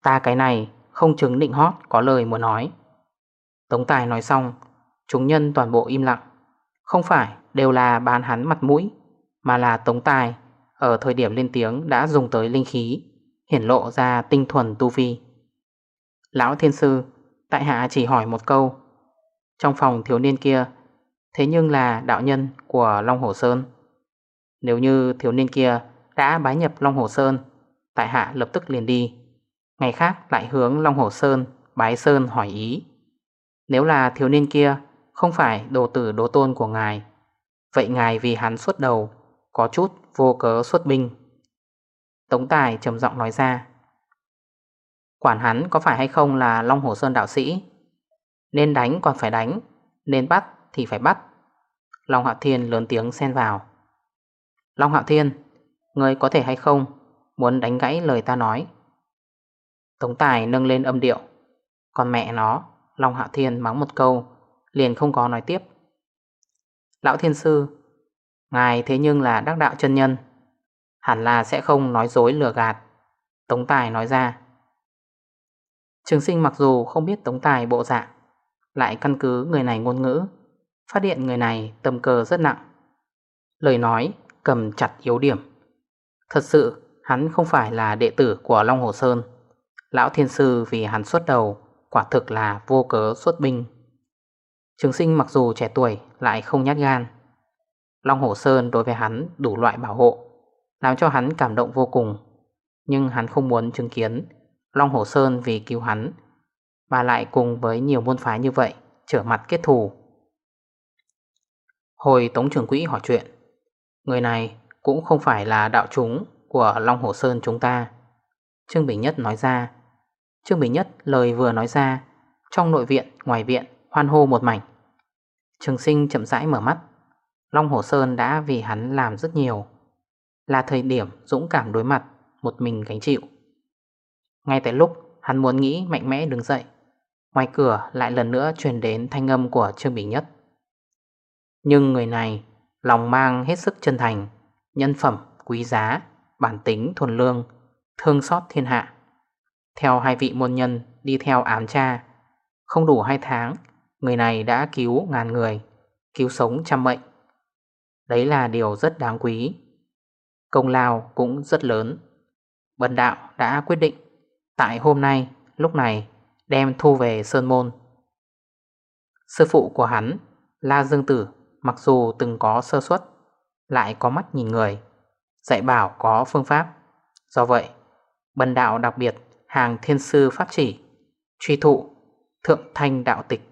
Ta cái này không chứng định hót có lời muốn nói. Tống tài nói xong, Chúng nhân toàn bộ im lặng. Không phải, đều là bán hắn mặt mũi, Mà là tống tài, Ở thời điểm lên tiếng đã dùng tới linh khí, Hiển lộ ra tinh thuần tu vi. Lão thiên sư, Tại hạ chỉ hỏi một câu. Trong phòng thiếu niên kia, Thế nhưng là đạo nhân của Long Hồ Sơn. Nếu như thiếu niên kia Đã bái nhập Long Hồ Sơn, Tại hạ lập tức liền đi. Ngày khác lại hướng Long Hồ Sơn Bái Sơn hỏi ý. Nếu là thiếu niên kia không phải đồ tử, đồ tôn của ngài. Vậy ngài vì hắn xuất đầu, Có chút vô cớ xuất binh. Tống Tài trầm giọng nói ra. Quản hắn có phải hay không là Long Hồ Sơn đạo sĩ? Nên đánh còn phải đánh, Nên bắt thì phải bắt. Long Hạo Thiên lớn tiếng xen vào. Long Hạo Thiên, Ngươi có thể hay không Muốn đánh gãy lời ta nói? Tống Tài nâng lên âm điệu. Còn mẹ nó, Long Hạo Thiên mắng một câu. Liền không có nói tiếp. Lão Thiên Sư, Ngài thế nhưng là đắc đạo chân nhân, Hẳn là sẽ không nói dối lừa gạt, Tống Tài nói ra. Trường sinh mặc dù không biết tống tài bộ dạng, Lại căn cứ người này ngôn ngữ, Phát hiện người này tâm cơ rất nặng. Lời nói cầm chặt yếu điểm. Thật sự, hắn không phải là đệ tử của Long Hồ Sơn. Lão Thiên Sư vì hắn xuất đầu, Quả thực là vô cớ xuất binh. Trường sinh mặc dù trẻ tuổi lại không nhát gan. Long Hổ Sơn đối với hắn đủ loại bảo hộ Làm cho hắn cảm động vô cùng. Nhưng hắn không muốn chứng kiến Long Hổ Sơn vì cứu hắn Mà lại cùng với nhiều môn phái như vậy Trở mặt kết thù. Hồi Tống trưởng quỹ hỏi chuyện Người này cũng không phải là đạo chúng Của Long Hổ Sơn chúng ta. Trương Bình Nhất nói ra Trương Bình Nhất lời vừa nói ra Trong nội viện, ngoài viện Hoan hô một mảnh. Trường sinh chậm rãi mở mắt. Long Hồ Sơn đã vì hắn làm rất nhiều. Là thời điểm dũng cảm đối mặt Một mình gánh chịu. Ngay tại lúc hắn muốn nghĩ mạnh mẽ đứng dậy Ngoài cửa lại lần nữa truyền đến thanh âm của Trương Bình Nhất. Nhưng người này Lòng mang hết sức chân thành Nhân phẩm, quý giá Bản tính thuần lương Thương xót thiên hạ. Theo hai vị môn nhân đi theo ám cha Không đủ hai tháng Người này đã cứu ngàn người Cứu sống trăm mệnh. Đấy là điều rất đáng quý. Công lao cũng rất lớn. Bần đạo đã quyết định Tại hôm nay, lúc này Đem thu về Sơn Môn. Sư phụ của hắn La Dương Tử Mặc dù từng có sơ suất Lại có mắt nhìn người Dạy bảo có phương pháp. Do vậy, bần đạo đặc biệt Hàng thiên sư pháp chỉ Truy thụ Thượng thanh đạo tịch.